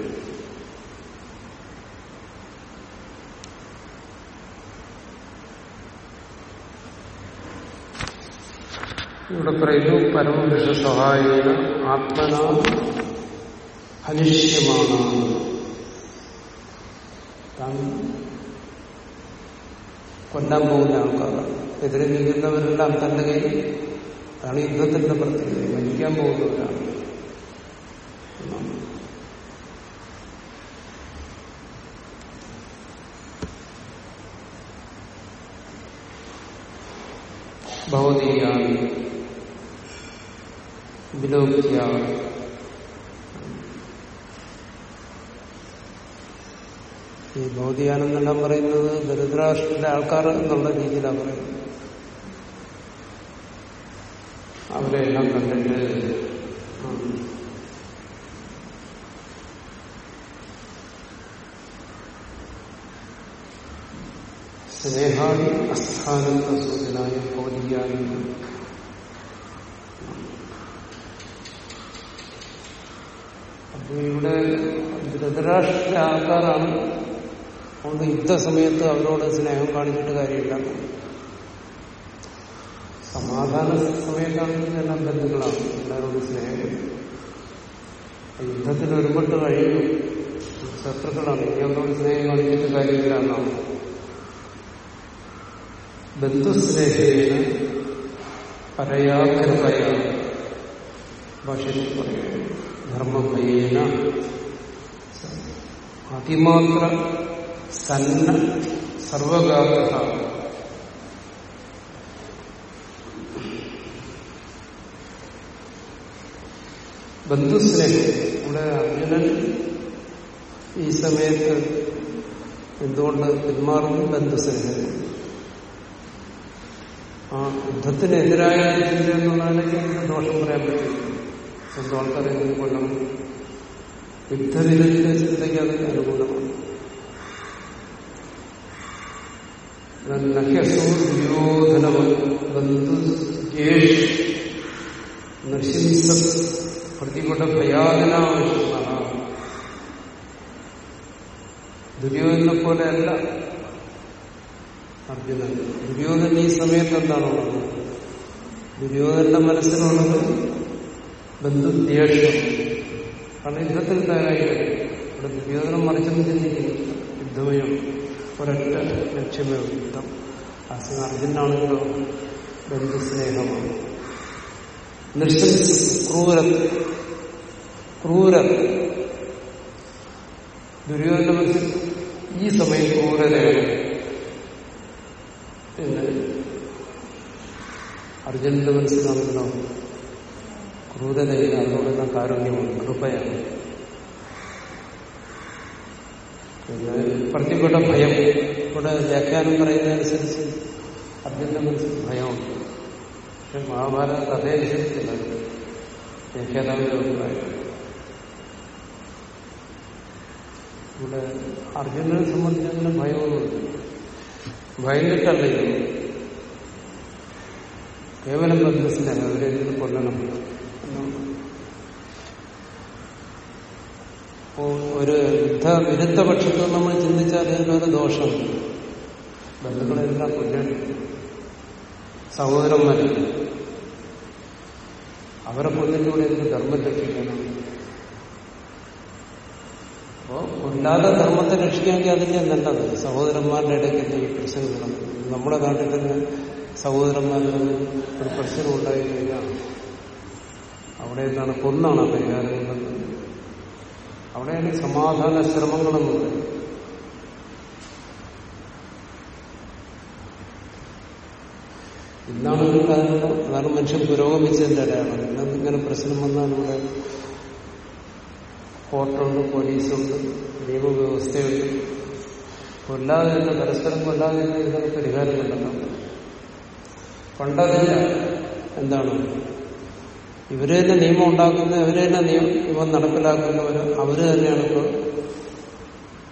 ഇവിടെ പറയുന്നു പരമപുരുഷ സഹായേന ആത്മന അനിശ്യമാണ്. താൻ കൊല്ലാൻ പോകുന്ന ആൾക്കാരാണ് എതിരെ നിൽക്കുന്നവരെല്ലാം തന്റെ കയ്യിൽ അതാണ് യുദ്ധത്തിന്റെ പ്രത്യേകത. മരിക്കാൻ പോകുന്നവരാണ്. ഭൗതികാണ് വിലോക്യ ഈ ഭൗതികാനെന്നെല്ലാം പറയുന്നത് ദരിദ്രാഷ്ട്രത്തിലെ ആൾക്കാർ എന്നുള്ള രീതിയിലാണ് പറയുന്നത്. അവരെല്ലാം കണ്ടിട്ട് സ്നേഹാദി അസ്ഥാനത്വ സൂചനായ ഭൗതികായി ഇവിടെ ധൃതരാഷ്ട്ര ആൾക്കാരാണ് അതുകൊണ്ട് യുദ്ധസമയത്ത് അവരോട് സ്നേഹം കാണിച്ചിട്ട് കാര്യമില്ല. സമാധാന സമയത്താണെങ്കിൽ എല്ലാം ബന്ധുക്കളാണ്. എല്ലാവരോടും സ്നേഹം. യുദ്ധത്തിൽ ഒരുപെട്ട് കഴിയുന്നു ശത്രുക്കളാണ്. ഇനി അവരോട് സ്നേഹം കാണിച്ചിട്ട് കാര്യമില്ല എന്നാണ്. ബന്ധുസ്നേഹേന പരയാകൃപയ ഭാഷയിൽ പറയുന്നു ധർമ്മഭയേന അതിമാത്ര സന്ന സർവകാല ബന്ധുസ്നേഹം. ഇവിടെ അർജുനൻ ഈ സമയത്ത് എന്തുകൊണ്ട് പിന്മാറുന്നു? ബന്ധുസ്നേഹം. ആ യുദ്ധത്തിനെതിരായ എന്നുള്ളതിലേക്ക് ദോഷം പറയാൻ പറ്റില്ല സ്വന്തം ആൾക്കാരെ കൊല്ലണം യുദ്ധവിരുദ്ധ ചിന്തയ്ക്ക് അത് അനുകൂലമാണ് നഹ്യസോ ദുര്യോധന ബന്ധു നശിംസ പ്രതികൂട ഭയാദനാവശ്യമാണ് ദുര്യോധനെ പോലെയല്ല അർജുനൻ ദുര്യോധന ഈ സമയത്ത് എന്താണുള്ളത് ദുര്യോധന്റെ മനസ്സിലുള്ളത് ബന്ധുദ്വേഷം കാരണം യുദ്ധത്തിൽ തയ്യാറായി വരും. ഇവിടെ ദുര്യോധനം മറിച്ചൊന്നും ചിന്തിക്കുന്നു യുദ്ധമയം ഒരൊറ്റ ലക്ഷ്യമേ ഉള്ളൂ, യുദ്ധം ആ സമയം അർജുനാണെങ്കിലോ ബന്ധുസ്നേഹമാണ് നിശ്ചിത ക്രൂര ക്രൂര ദുര്യോധന മനസ്സിൽ ഈ സമയം ക്രൂരതയാണ് പിന്നെ അർജുനന്റെ മനസ്സിലാണെങ്കിലോ ക്രൂരതയില്ല അതിനോടെല്ലാം കാരുണ്യമാണ് കൃപയാണ് പിന്നെ പ്രതിപ്പെട്ട ഭയം ഇവിടെ വ്യാഖ്യാനം പറയുന്നതനുസരിച്ച് അർജുനന്റെ മനസ്സിൽ ഭയമുണ്ട് പക്ഷെ മഹാഭാരത കഥയനുസരിച്ചില്ല വ്യാഖ്യാതാവിന്റെ അഭിപ്രായം ഇവിടെ അർജുനനെ സംബന്ധിച്ച് അങ്ങനെ ഭയമൊന്നുമില്ല ഭയന്നിട്ടല്ല ഇത് കേവലം ബന്ധസിലാണ് അവരെ എന്തിനു കൊല്ലണം ഒരു യുദ്ധ വിരുദ്ധ പക്ഷത്ത് നമ്മൾ ചിന്തിച്ചാൽ അതിനൊരു ദോഷം. ബന്ധുക്കളെല്ലാം കൊല്ലണം സഹോദരന്മാരെ അവരെ കൊല്ലിലൂടെ എന്ത് ധർമ്മം രക്ഷിക്കണം. അപ്പോ കൊല്ലാതെ ധർമ്മത്തെ രക്ഷിക്കാമെങ്കിൽ അതിന്റെ നല്ലത് സഹോദരന്മാരുടെ ഇടയ്ക്ക് ഈ പ്രശ്നങ്ങൾ നമ്മുടെ നാട്ടിൽ തന്നെ സഹോദരന്മാരിൽ നിന്ന് ഒരു പ്രശ്നം ഉണ്ടായി കഴിഞ്ഞാൽ അവിടെ എന്താണ്? കൊന്നാണ് പരിഹാരം അവിടെയാണ് സമാധാന ശ്രമങ്ങളെന്ന് പറയുന്നത്. ഇന്നാണ് അതാണ് മനുഷ്യൻ പുരോഗമിച്ചതിന്റെ അടയാളം ഇന്നത് ഇങ്ങനെ പ്രശ്നം വന്നാൽ ഇവിടെ കോർട്ടുണ്ട് പോലീസുണ്ട് നിയമവ്യവസ്ഥയുണ്ട്. കൊല്ലാതെ തന്നെ പരസ്പരം കൊല്ലാതെ തന്നെ ഇതിനൊക്കെ പരിഹാരം കണ്ടെത്താം പണ്ടതില്ല. എന്താണ്? ഇവർ തന്നെ നിയമം ഉണ്ടാക്കുന്ന ഇവർ തന്നെ നിയമം നടപ്പിലാക്കുന്നവർ അവർ തന്നെയാണ് ഇപ്പോൾ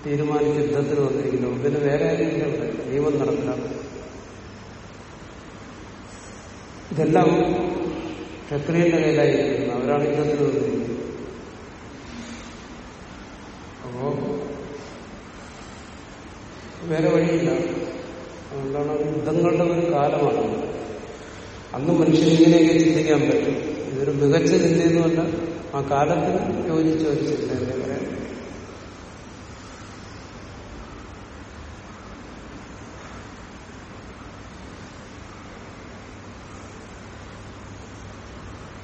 തീരുമാനിച്ച് യുദ്ധത്തിന് വന്നിരിക്കുന്നത്. പിന്നെ വേറെ ആരെങ്കിലും നിയമം നടപ്പിലാക്കുന്നത് ഇതെല്ലാം ക്ഷത്രിയന്റെ കയ്യിലായിരിക്കുന്നത് അവരാണ് യുദ്ധത്തിന് വന്നിരിക്കുന്നത്. അപ്പോ വേറെ വഴിയില്ല. അതുകൊണ്ടാണ് അത് യുദ്ധങ്ങളുടെ ഒരു കാലമാണ് അന്ന് മനുഷ്യൻ ഇങ്ങനെയൊക്കെ ചിന്തിക്കാൻ പറ്റും. ഇതൊരു മികച്ച ചിന്തയൊന്നുമല്ല ആ കാലത്തിന് യോജിച്ച ഒരു ചിന്ത എന്ന് പറയാം.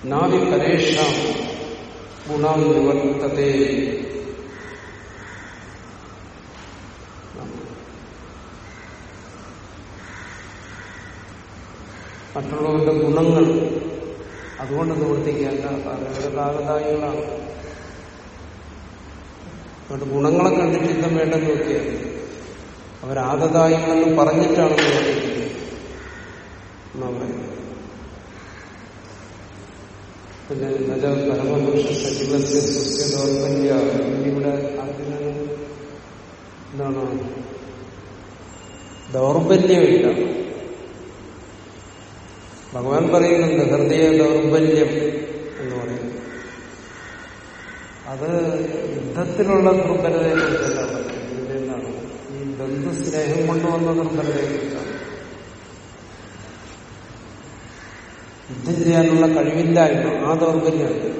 നാവി പരേഷ ഗുണം നിവർത്തതേ. മറ്റുള്ളവരുടെ ഗുണങ്ങൾ അതുകൊണ്ട് നിവർത്തിക്കുകയല്ല അവരുടെ കാലദായികളാണ് അവരുടെ ഗുണങ്ങളെ കണ്ടിട്ട് യുദ്ധം വേണ്ടെന്ന് നോക്കിയാൽ അവരാദദായികളെന്ന് പറഞ്ഞിട്ടാണ് പിന്നെ നല്ല പരമപുരുഷ അതിന് എന്താണ്? ദൗർബല്യമില്ല. ഭഗവാൻ പറയുന്നുണ്ട് ഹൃദയ ദൗർബല്യം എന്ന് പറയുന്നു. അത് യുദ്ധത്തിലുള്ള ദുർബലതയെ കുറിച്ചല്ല പറയുന്നത് എന്താണ്? ഈ ബന്ധുസ്നേഹം കൊണ്ടുവന്ന ദുർബലതയെ കുറിച്ചാണ് യുദ്ധം ചെയ്യാനുള്ള കഴിവില്ലായ്മ ആ ദൗർബല്യമാണ്.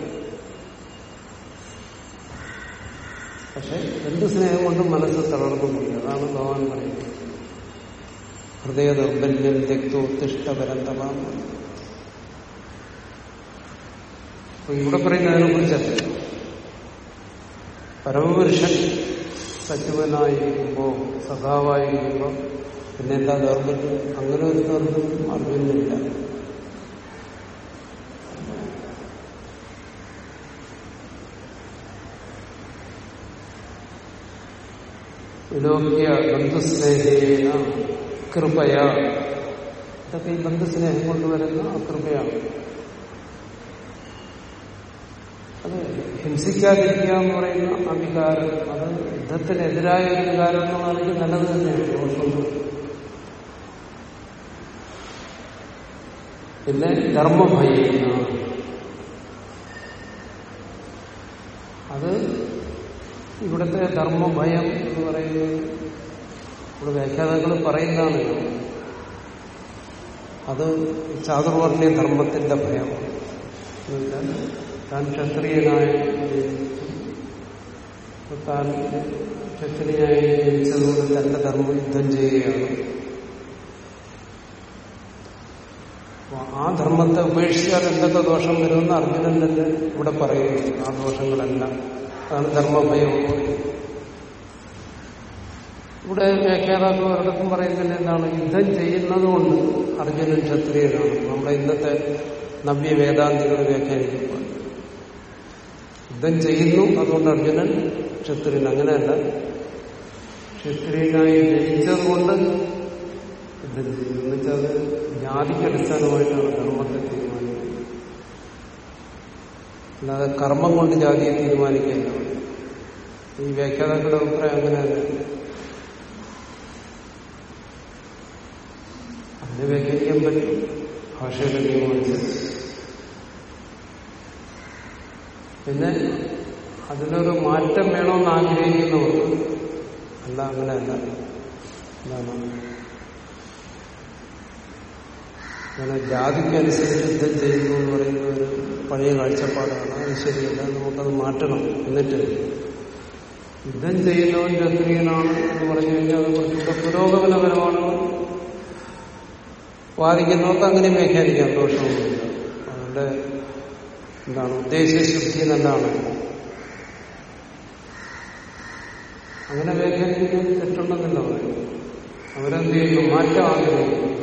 പക്ഷെ ബന്ധുസ്നേഹം കൊണ്ട് മനസ്സ് തളർന്നുപോയി. അതാണ് ഭഗവാൻ പറയുന്നത്. ഹൃദയ ദൗർബല്യം തെക്തോത്തിഷ്ടപരന്തമാം അപ്പൊ ഇവിടെ പറയുന്നതിനെ കുറിച്ചല്ല പരമപുരുഷൻ സജീവനായിരിക്കുമ്പോ സഖാവായിരിക്കുമ്പോ പിന്നെ എന്താ ദൗർബല്യം? അങ്ങനെ ഒരു ദൗർബല്യം അറിവില്ല ലോക്യ ബന്ധുസ്നേഹേന കൃപയ. ഇതൊക്കെ ഈ ബന്ധസ്നേഹം കൊണ്ടുവരുന്ന അകൃപയാണ് അത് ഹിംസിക്കാതിരിക്കുക എന്ന് പറയുന്ന ആ അത് യുദ്ധത്തിനെതിരായ ഒരു വികാരം എന്നുള്ളതാണെങ്കിൽ നല്ലത് തന്നെയാണ് പിന്നെ ധർമ്മഭയം അത് ഇവിടുത്തെ ധർമ്മഭയം എന്ന് പറയുന്നത് ഇവിടെ വ്യാഖ്യാതാക്കൾ പറയുന്നതാണ് അത് ചാതുർവർണയ ധർമ്മത്തിന്റെ ഭയമാണ് താൻ ക്ഷത്രിയനായി താൻ ക്ഷത്രിയനായി ജനിച്ചതുകൊണ്ട് തന്റെ ധർമ്മം യുദ്ധം ചെയ്യുകയാണ്. ആ ധർമ്മത്തെ ഉപേക്ഷിച്ചാൽ എന്തൊക്കെ ദോഷം വരുമെന്ന് അർജുനൻ തന്നെ ഇവിടെ പറയുന്നു ആ ദോഷങ്ങളെല്ലാം. അതാണ് ധർമ്മഭയം ഇവിടെ വ്യാഖ്യാതാക്കൾ ഒരിടത്തും പറയുന്നത് എന്താണ് യുദ്ധം ചെയ്യുന്നത് കൊണ്ട് അർജുനൻ ക്ഷത്രിയനാണ്. നമ്മുടെ ഇന്നത്തെ നവ്യ വേദാന്തികൾ വ്യാഖ്യാനിക്കുമ്പോൾ. യുദ്ധം ചെയ്യുന്നു അതുകൊണ്ട് അർജുനൻ ക്ഷത്രിയൻ. അങ്ങനെയല്ല. ക്ഷത്രിയനായി ജനിച്ചത് കൊണ്ട് യുദ്ധം ചെയ്യുന്നു. എന്നുവെച്ചാൽ അത് ജാതിക്ക് അടിസ്ഥാനമായിട്ടാണ് ധർമ്മത്തെ തീരുമാനിക്കുന്നത്. അല്ലാതെ കർമ്മം കൊണ്ട് ജാതിയെ തീരുമാനിക്കില്ല. ഈ വ്യാഖ്യാതാക്കളുടെ അഭിപ്രായം അങ്ങനെയല്ല. അതിനെ വ്യക്തിക്കാൻ പറ്റും. ഭാഷയുടെ നിയമമനുസരിച്ച് പിന്നെ അതിനൊരു മാറ്റം വേണമെന്ന് ആഗ്രഹിക്കുന്നവർക്ക് അല്ല അങ്ങനെയല്ല എന്താണ്? അങ്ങനെ ജാതിക്കനുസരിച്ച് യുദ്ധം ചെയ്യുന്നു എന്ന് പറയുന്ന ഒരു പഴയ കാഴ്ചപ്പാടാണ്. അത് ശരിയല്ല. നമുക്കത് മാറ്റണം. എന്നിട്ട് യുദ്ധം ചെയ്യുന്നവൻ ക്ഷത്രിയനാണ് എന്ന് പറഞ്ഞു കഴിഞ്ഞാൽ അത് കുറച്ചുകൂടെ പുരോഗമനപരമാണ് വാദിക്കുന്നവർക്ക് അങ്ങനെ വ്യാഖ്യാനിക്കാം ദോഷമൊന്നുമില്ല. അതുകൊണ്ട് എന്താണ് ഉദ്ദേശശുദ്ധി നല്ലതാണ് അങ്ങനെ വ്യാഖ്യാനിക്കുന്നത് തെറ്റുണ്ടെന്നല്ല പറയും അവരെന്ത് ചെയ്യുന്നു? മാറ്റം ആഗ്രഹിക്കുന്നു.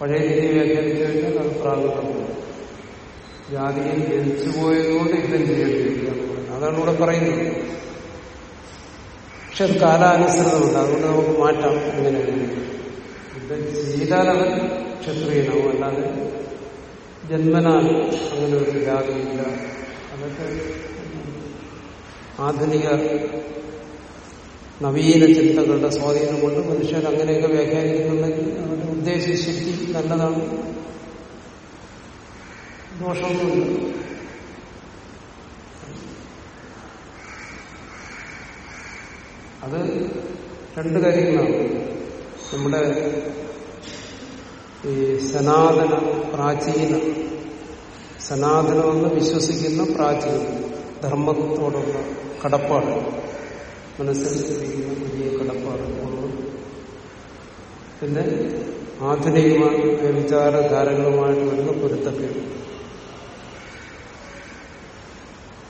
പഴയ രീതി വ്യാഖ്യാനിച്ചു കഴിഞ്ഞാൽ അത് പ്രാകൃതമാണ്. ജാതിയിൽ ജനിച്ചു പോയതുകൊണ്ട് യുദ്ധം ചെയ്യേണ്ടിയിരിക്കുകയാണ് അതാണ് ഇവിടെ പറയുന്നത്. പക്ഷെ കാലാനുസൃതമുണ്ട്. അതുകൊണ്ട് നമുക്ക് മാറ്റാം എങ്ങനെ യുദ്ധം ചെയ്താൽ അവൻ ക്ഷത്രിയനാവും. അല്ലാതെ ജന്മനാൽ അങ്ങനെ ഒരു ജാതിയില്ല. അതൊക്കെ ആധുനിക നവീന ചിന്തകളുടെ സ്വാധീനം കൊണ്ട് മനുഷ്യർ അങ്ങനെയൊക്കെ വ്യാഖ്യാനിക്കുന്നുണ്ടെങ്കിൽ അവരുടെ ഉദ്ദേശശക്തി നല്ലതാണ്. ദോഷമൊന്നുമില്ല. അത് രണ്ട് കാര്യങ്ങളാണ്. നമ്മുടെ ഈ സനാതന പ്രാചീന സനാതനമെന്ന് വിശ്വസിക്കുന്ന പ്രാചീന ധർമ്മത്തോടുള്ള കടപ്പാട്. മനസ്സിലിരിക്കുന്ന വലിയ കടപ്പാട് പിന്നെ ആധുനികമായ വിചാരധാരകളുമായിട്ട് വരുന്ന പൊരുത്തക്കേട്.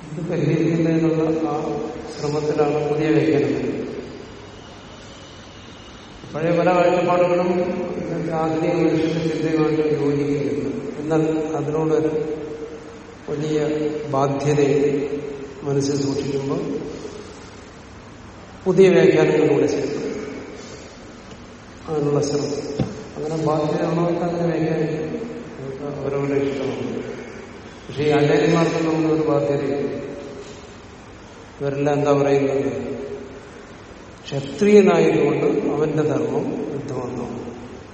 ഇത് പരിഹരിക്കുന്നതിനുള്ള ആ ശ്രമത്തിലാണ് പുതിയ വ്യാഖ്യാനം പഴയ പല കാഴ്ചപ്പാടുകളും ആധുനിക മനുഷ്യന്റെ ചിന്തയുമായിട്ട് യോജിക്കുന്നു. എന്നാൽ അതിനോടൊരു വലിയ ബാധ്യതയെ മനസ്സിൽ സൂക്ഷിക്കുമ്പോൾ പുതിയ വ്യാഖ്യാനങ്ങളിലൂടെ ചേർക്കും. അതിനുള്ള ശ്രമം. അങ്ങനെ ബാധ്യതയുള്ളവർക്ക് അങ്ങനെ വ്യാഖ്യാനിക്കും. അവരവരുടെ ഇഷ്ടമാണ്. പക്ഷെ ഈ ആചാര്യന്മാർക്കൊന്നും ഒരു ബാധ്യതയില്ല. ഇവരെല്ലാം എന്താ പറയുന്നത്? ക്ഷത്രിയനായതുകൊണ്ട് അവന്റെ ധർമ്മം യുദ്ധമെന്നു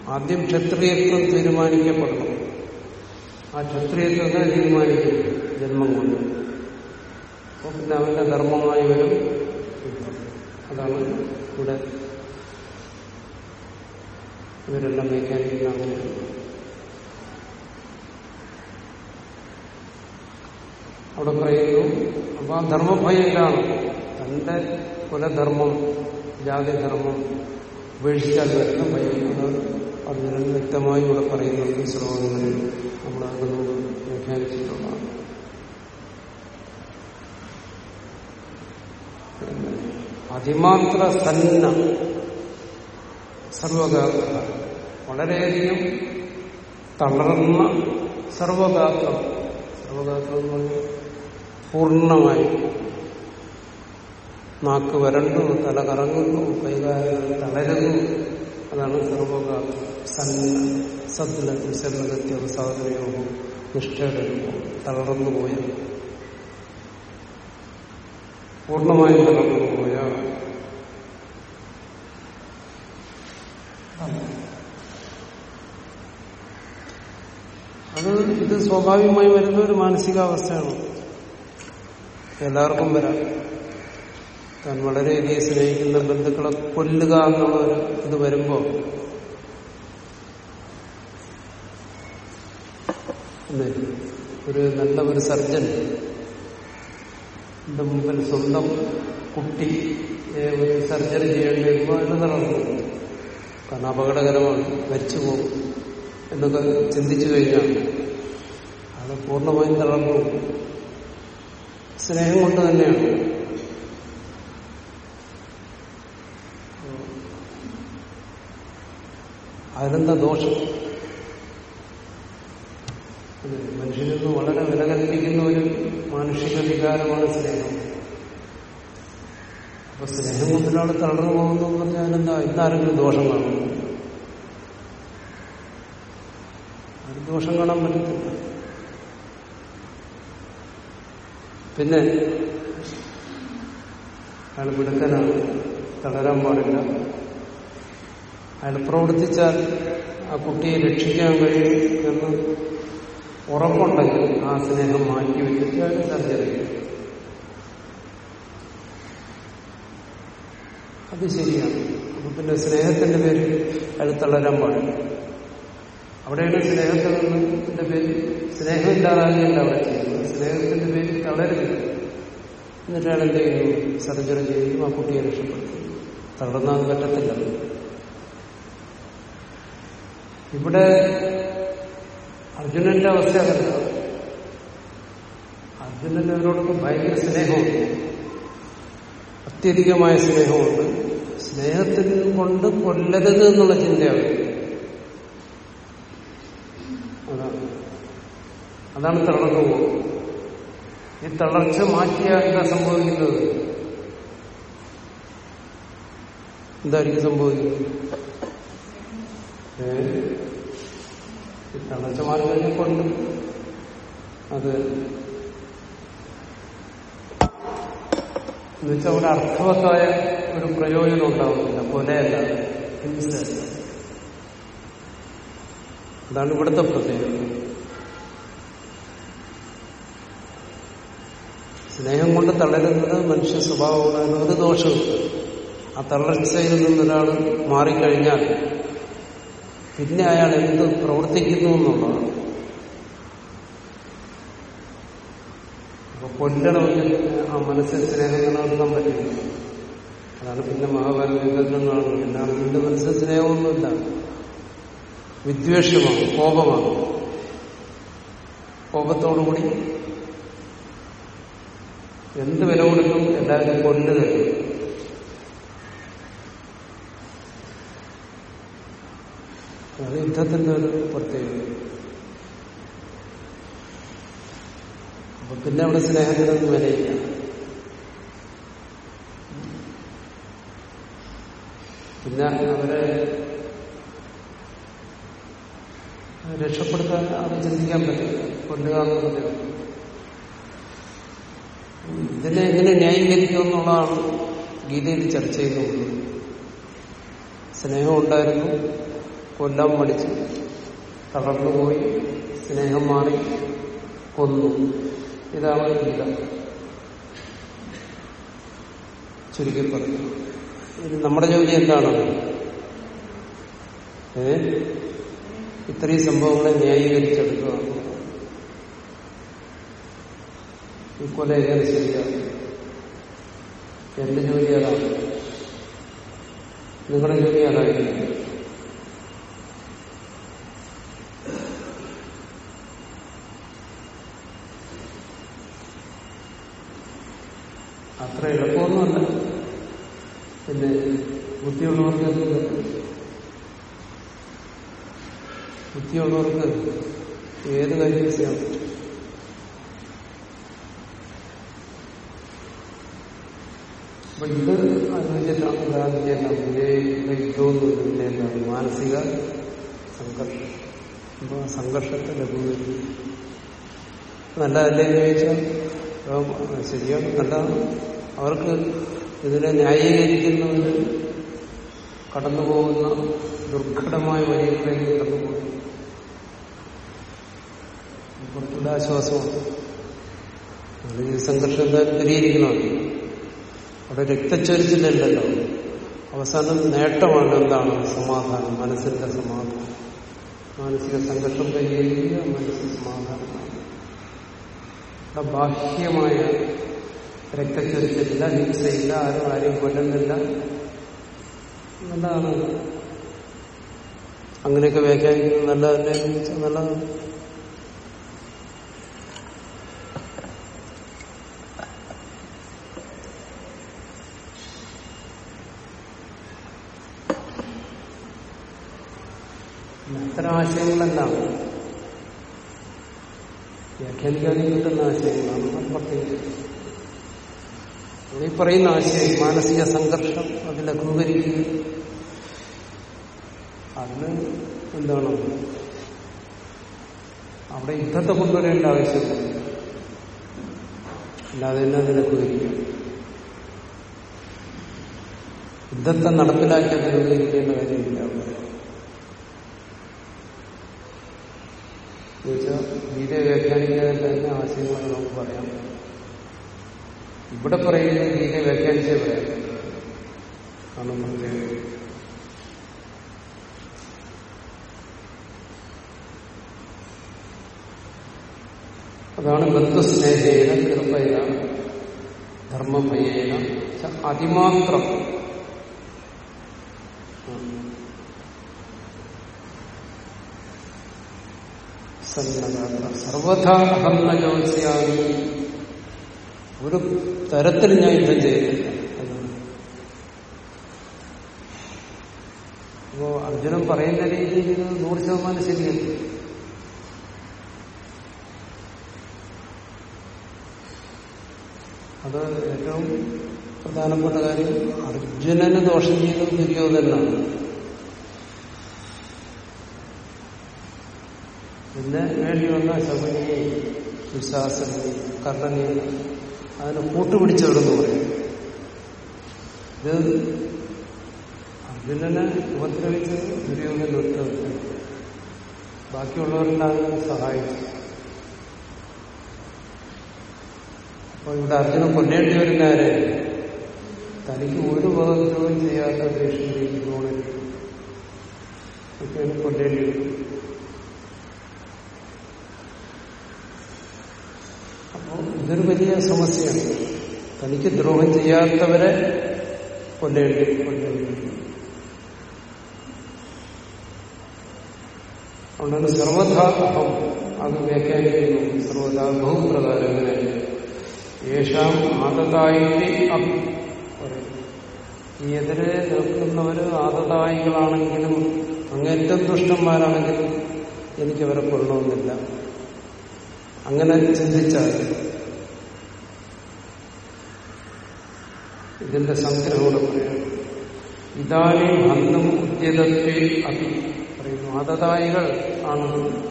ആദ്യം ക്ഷത്രിയത്വം തീരുമാനിക്കപ്പെടണം. ആ ക്ഷത്രിയത്വം തന്നെ തീരുമാനിക്കും? ജന്മം കൊണ്ട്. അപ്പോൾ പിന്നെ അവന്റെ ധർമ്മമായി വരും. അതാണ് ഇവിടെ ഇവരെല്ലാം അങ്ങനെയാണ് അവിടെ പറയുന്നു അപ്പൊ ആ ധർമ്മഭയം ഇതാണ് തന്റെ കുലധർമ്മം ജാതിധർമ്മം ഉപേക്ഷിച്ചാൽ വരുന്ന വൈകുന്നത് അർജുനൻ വ്യക്തമായി ഇവിടെ പറയുന്നുണ്ട് ശ്ലോകങ്ങളിൽ. നമ്മൾ അതിനോട് വ്യാഖ്യാനിച്ചിട്ടുള്ളതാണ്. അതിമാത്ര സന്ന സർവകാത്ര വളരെയധികം തളർന്ന സർവകാത്രം സർവകാത്രം എന്ന് പറഞ്ഞാൽ പൂർണമായി നാക്ക് വരണ്ടു തല കറങ്ങുന്നു കൈകാലുകൾ തളരുന്നു. അതാണ് സർവഗാത്രം സന്ന സദ്ല വിശന്നതത്യ സാധനയോഗം നിഷ്ഠയുടെ രൂപം തളർന്നുപോയ പൂർണമായും തളർന്നുപോയ അത് ഇത് സ്വാഭാവികമായി വരുന്ന ഒരു മാനസികാവസ്ഥയാണ്. എല്ലാവർക്കും വരാം. താൻ വളരെയധികം സ്നേഹിക്കുന്ന ബന്ധുക്കളെ കൊല്ലുക എന്നുള്ള ഒരു ഇത് വരുമ്പോ അല്ലേ? ഒരു നല്ല ഒരു സർജൻ എന്റെ മുമ്പിൽ സ്വന്തം കുട്ടി ഒരു സർജറി ചെയ്യേണ്ടി വരുമ്പോൾ അതിന് നടന്നു കാരണം അപകടകരമാണ് മരിച്ചു പോകും എന്നൊക്കെ ചിന്തിച്ചു കഴിഞ്ഞാൽ അത് പൂർണമായും തളർന്നു സ്നേഹം കൊണ്ട് തന്നെയാണ് അതിനെന്താ ദോഷം അതെ, മനുഷ്യനിന്ന് വളരെ വില കൽപ്പിക്കുന്ന ഒരു മാനുഷിക വികാരമാണ് സ്നേഹം. അപ്പൊ സ്നേഹം മുതലാണ് തളർന്നു പോകുന്നു എന്ന് പറഞ്ഞാൽ അതിനെന്താ ഇന്നാരെങ്കിലും ദോഷം കാണും. അത് ദോഷം കാണാൻ പറ്റത്തില്ല. പിന്നെ അയാൾ മിടുക്കനാണ്. തളരാൻ പാടില്ല. അയാൾ പ്രവർത്തിച്ചാൽ ആ കുട്ടിയെ രക്ഷിക്കാൻ കഴിയും എന്ന് ഉറപ്പുണ്ടെങ്കിൽ ആ സ്നേഹം മാറ്റി വെച്ചിട്ട് അയാൾ സർജറി. അത് ശരിയാണ്. അപ്പൊ പിന്നെ സ്നേഹത്തിന്റെ പേരിൽ അയാൾ തളരാൻ പാടില്ല. അവിടെയാണ് സ്നേഹത്തിൽ നിന്നതിന്റെ പേരിൽ സ്നേഹമില്ലാതാകില്ല അവിടെ ചെയ്യുന്നത്. സ്നേഹത്തിന്റെ പേരിൽ തളരുത് എന്നിട്ടാണ് എന്ത് ചെയ്യുന്നു സർജറി ചെയ്യുകയും ആ കുട്ടിയെ രക്ഷപ്പെടുത്തും. തളർന്നാൽ പറ്റത്തില്ല. ഇവിടെ അർജുനന്റെ അവസ്ഥ അതല്ല അർജുനന്റെ അവരോടൊക്കെ ഭയങ്കര സ്നേഹമുണ്ട്. അത്യധികമായ സ്നേഹമുണ്ട്. സ്നേഹത്തിൽ കൊണ്ട് കൊല്ലരുത് എന്നുള്ള ചിന്തയാണ്. അതാണ്. അതാണ് തളർന്നു പോകുന്നത്. ഈ തളർച്ച മാറ്റിയാൽ എന്താ സംഭവിക്കുന്നത്? എന്തായിരിക്കും സംഭവിക്കുന്നത്? മാറി കഴിഞ്ഞുകൊണ്ട് അത് എന്നുവെച്ചാൽ ഒരു അർത്ഥവത്തായ ഒരു പ്രയോജനം ഉണ്ടാവുന്നില്ല. കൊലയല്ല ഹിംസയല്ല അതാണ് ഇവിടുത്തെ പ്രത്യേകത. സ്നേഹം കൊണ്ട് തളരുന്നത് മനുഷ്യ സ്വഭാവമാണ് ഒരു ദോഷമില്ല ആ തളർച്ചയിൽ നിന്നൊരാൾ മാറിക്കഴിഞ്ഞാൽ പിന്നെ അയാൾ എന്ത് പ്രവർത്തിക്കുന്നു എന്നുള്ളതാണ്. അപ്പൊ കൊല്ലണമെങ്കിൽ ആ മനസ്സിൽ സ്നേഹം നിലനിർത്താൻ പറ്റില്ല അതാണ് പിന്നെ മഹാഭാരത യുദ്ധത്തിൽ കാണുന്നത് എന്താണ് നിന്റെ മനസ്സിൽ സ്നേഹമൊന്നുമില്ല. വിദ്വേഷമാണ് കോപമാണ്. കോപത്തോടുകൂടി എന്ത് വില കൊടുക്കും? എല്ലാവരും കൊല്ലുക അതാണ് യുദ്ധത്തിന്റെ ഒരു പ്രത്യേകത. അപ്പൊ പിന്നെ അവിടെ സ്നേഹത്തിനൊന്നും വിലയില്ല. പിന്നെ അവരെ രക്ഷപ്പെടുത്താൻ അത് ചിന്തിക്കാൻ പറ്റില്ല. കൊല്ലുക എന്നുള്ളത് ഇതിനെ എങ്ങനെ ന്യായീകരിക്കും എന്നുള്ളതാണ് ഗീതയിൽ ചർച്ച ചെയ്യുന്നത് സ്നേഹം ഉണ്ടായിരുന്നു. കൊല്ലാൻ പഠിച്ച്. തളർന്നുപോയി സ്നേഹം മാറി കൊന്നു. ഇതാണ് ഗീത. ചുരുക്കി പറഞ്ഞു നമ്മുടെ ജോലി എന്താണ് ഏ? ഇത്രയും സംഭവങ്ങളെ ന്യായീകരിച്ചെടുക്കുക. ഈ കൊല എങ്ങനെ ശരിയാണ് എന്റെ ജോലി അതാണ്. നിങ്ങളുടെ ജോലി അതായിരിക്കും. അത്ര എളുപ്പമൊന്നുമല്ല പിന്നെ ബുദ്ധിയുള്ളവർക്ക്? ബുദ്ധിയുള്ളവർക്ക് ഏത് കാര്യം ചെയ്യാൻ പറ്റും അപ്പൊ ഇത് ആലോചിച്ചിട്ടാണ് ഗാന്ധിയെല്ലാം വിജയ യുദ്ധമൊന്നും എന്താണ് മാനസിക സംഘർഷം. അപ്പൊ സംഘർഷത്തെ ലഘൂകരിക്കും. നല്ലതല്ലേ ചോദിച്ചാൽ ശരിയാണ് നല്ലതാണ്? അവർക്ക് ഇതിനെ ന്യായീകരിക്കുന്നവര് കടന്നുപോകുന്ന ദുർഘടമായ വഴികളിലേക്ക് കടന്നുപോകുന്നു. കുറച്ചുകൂടെ ആശ്വാസമാണ് അല്ലെങ്കിൽ സംഘർഷം എന്തായാലും പരിഹരിക്കണമല്ലോ അവിടെ രക്തച്ചൊരിച്ചില്ലല്ലോ അവസാനം നേട്ടമാണ് എന്താണ്? സമാധാനം മനസ്സിന്റെ സമാധാനം. മാനസിക സംഘർഷം പരിഹരിക്കുക മനസ്സിന് സമാധാനമാണ് ബാഹ്യമായ രക്തച്ചൊരിച്ചില്ല ഹിംസയില്ല ആരും ആരെയും കൊല്ലുന്നില്ല. നല്ലതാണ്. അങ്ങനെയൊക്കെ വ്യാഖ്യാനിക്കുന്നത് നല്ലതല്ലേ? നല്ലതാണ്. അത്തരം ആശയങ്ങളെല്ലാം വ്യാഖ്യാനിക്കാതെ കിട്ടുന്ന ആശയങ്ങളാണ് പ്രത്യേകിച്ച്. ഈ പറയുന്ന ആശയം മാനസിക സംഘർഷം അത് ലഘൂകരിക്കുക അതിന് എന്താണ്? അവിടെ യുദ്ധത്തെ കൊണ്ടുവരേണ്ട ആവശ്യമില്ല. അല്ലാതെ തന്നെ അത് ലഘൂകരിക്കും യുദ്ധത്തെ നടപ്പിലാക്കി അത് ലഘൂകരിക്കേണ്ട കാര്യമില്ല അവിടെ. എന്നുവെച്ചാൽ ഗീതയെ വ്യാഖ്യാനിക്കാതെ തന്നെ ആശയങ്ങൾ നമുക്ക് പറയാം ഇവിടെ പറയുന്ന ഗീത വ്യാഖ്യാനിച്ചേ പറയാം കാരണം പ്രത്യേകം അതാണ് ബന്ധുസ്നേഹേന കൃപയ ധർമ്മമയേന അതിമാത്രം. സർവഥാ അഹം യോജിയാമി ഒരു തരത്തിൽ ഞാൻ യുദ്ധം ചെയ്യുന്നില്ല അപ്പോ അർജുനൻ പറയുന്ന രീതിയിൽ നൂറ് ശതമാനം ശരിയല്ല. അത് ഏറ്റവും പ്രധാനപ്പെട്ട കാര്യം അർജുനന് ദോഷം ചെയ്തത് ദുര്യോധനാണ് പിന്നെ വേണ്ടി വന്ന ശകുനിയെ വിശ്വാസനെ കർണനെ അതിനെ കൂട്ടുപിടിച്ചവരെന്ന് പറയും. ഇത് അർജുനനെ ഉപദ്രവിച്ചത് ദുര്യോധന ഒറ്റ ബാക്കിയുള്ളവരെല്ലാം സഹായിച്ചു. അപ്പൊ ഇവിടെ അർജുനൻ കൊല്ലേണ്ടി വരുന്ന ആരെ തനിക്ക് ഒരു ഉപദ്രവം ചെയ്യാത്ത ഭീഷണി ചെയ്യുന്നു ഒക്കെയാണ് കൊല്ലേണ്ടി വരും അപ്പോ ഇതൊരു വലിയ സമസ്യയാണ്. തനിക്ക് ദ്രോഹം ചെയ്യാത്തവരെ കൊല്ലേണ്ടി കൊല്ലേണ്ടി സർവഥാ അഹം അത് വ്യാഖ്യാനിക്കുന്നു. സർവഥാ ബഹുപ്രകാരം അങ്ങനെ യേശാം ആദതായി ഈ എതിരെ നിൽക്കുന്നവര് ആദതായികളാണെങ്കിലും അങ്ങേറ്റം ദുഷ്ടന്മാരാണെങ്കിലും എനിക്കവരെ കൊള്ളണമെന്നില്ല. അങ്ങനെ ചിന്തിച്ചാൽ ഇതിന്റെ സംഗ്രഹോടെ പറയാം. ഇതാലി അന്നും ഉദ്യതത്വേ അഭി പറയുന്നു. അതതായികൾ ആണ്.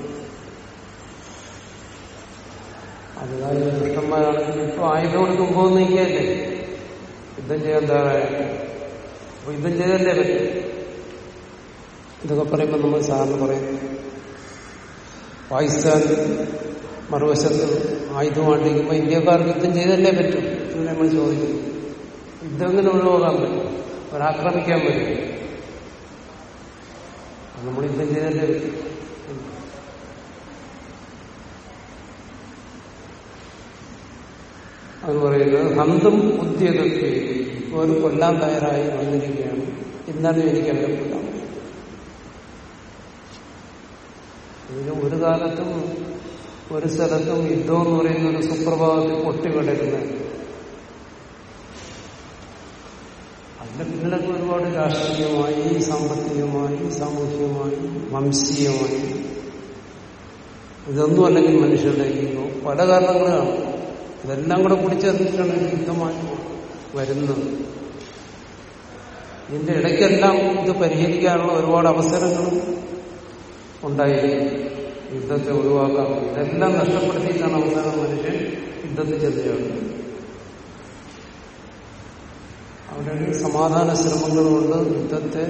അതതായി ദുഷ്ടന്മാരാണെങ്കിൽ ഇപ്പൊ ആയുധം കൊടുക്കുമ്പോ നീക്കല്ലേ യുദ്ധം ചെയ്യാൻ തയ്യാറായ? അപ്പൊ യുദ്ധം ചെയ്തല്ലേ പറ്റും? ഇതൊക്കെ പറയുമ്പോൾ നമ്മൾ സാറിന് പറയും. പാകിസ്ഥാൻ മറുവശത്ത് ആയുധമാണ്ടിരിക്കുമ്പോൾ ഇന്ത്യക്കാർക്ക് യുദ്ധം ചെയ്തല്ലേ പറ്റും? എന്ന് നമ്മൾ ചോദിക്കും. യുദ്ധം എങ്ങനെ ഒഴിവാക്കാൻ പറ്റും അവരാക്രമിക്കാൻ പറ്റും നമ്മൾ യുദ്ധം ചെയ്തിട്ട് അത് പറയുന്നത് ഹന്തും ഉദ്യോഗത്തെ ഒരു കൊല്ലാൻ തയ്യാറായി വന്നിരിക്കുകയാണ്. എന്നാലും എനിക്ക് അവരെ ഇതിന് ഒരു കാലത്തും ഒരു സ്ഥലത്തും യുദ്ധം എന്ന് പറയുന്ന ഒരു സുപ്രഭാതത്തിൽ പൊട്ടിക്കിടക്കുന്നത് പിന്നിലൊക്കെ ഒരുപാട് രാഷ്ട്രീയമായി സാമ്പത്തികമായി സാമൂഹികമായി വംശീയമായി. ഇതൊന്നും അല്ലെങ്കിൽ മനുഷ്യരുടെ ഈഗോ പല കാരണങ്ങളാണ്. ഇതെല്ലാം കൂടെ പിടിച്ചേർന്നിട്ടാണ് യുദ്ധമായി വരുന്നത്. ഇതിന്റെ ഇടയ്ക്കെല്ലാം ഇത് പരിഹരിക്കാനുള്ള ഒരുപാട് അവസരങ്ങളും ഉണ്ടായിരിക്കും. യുദ്ധത്തെ ഒഴിവാക്കാൻ. ഇതെല്ലാം നഷ്ടപ്പെടുത്തിയിട്ടാണ് അവസാനം മനുഷ്യൻ യുദ്ധത്തിൽ ചെന്നുചേർന്നത് അവിടെ സമാധാന ശ്രമങ്ങൾ കൊണ്ട് യുദ്ധത്തെ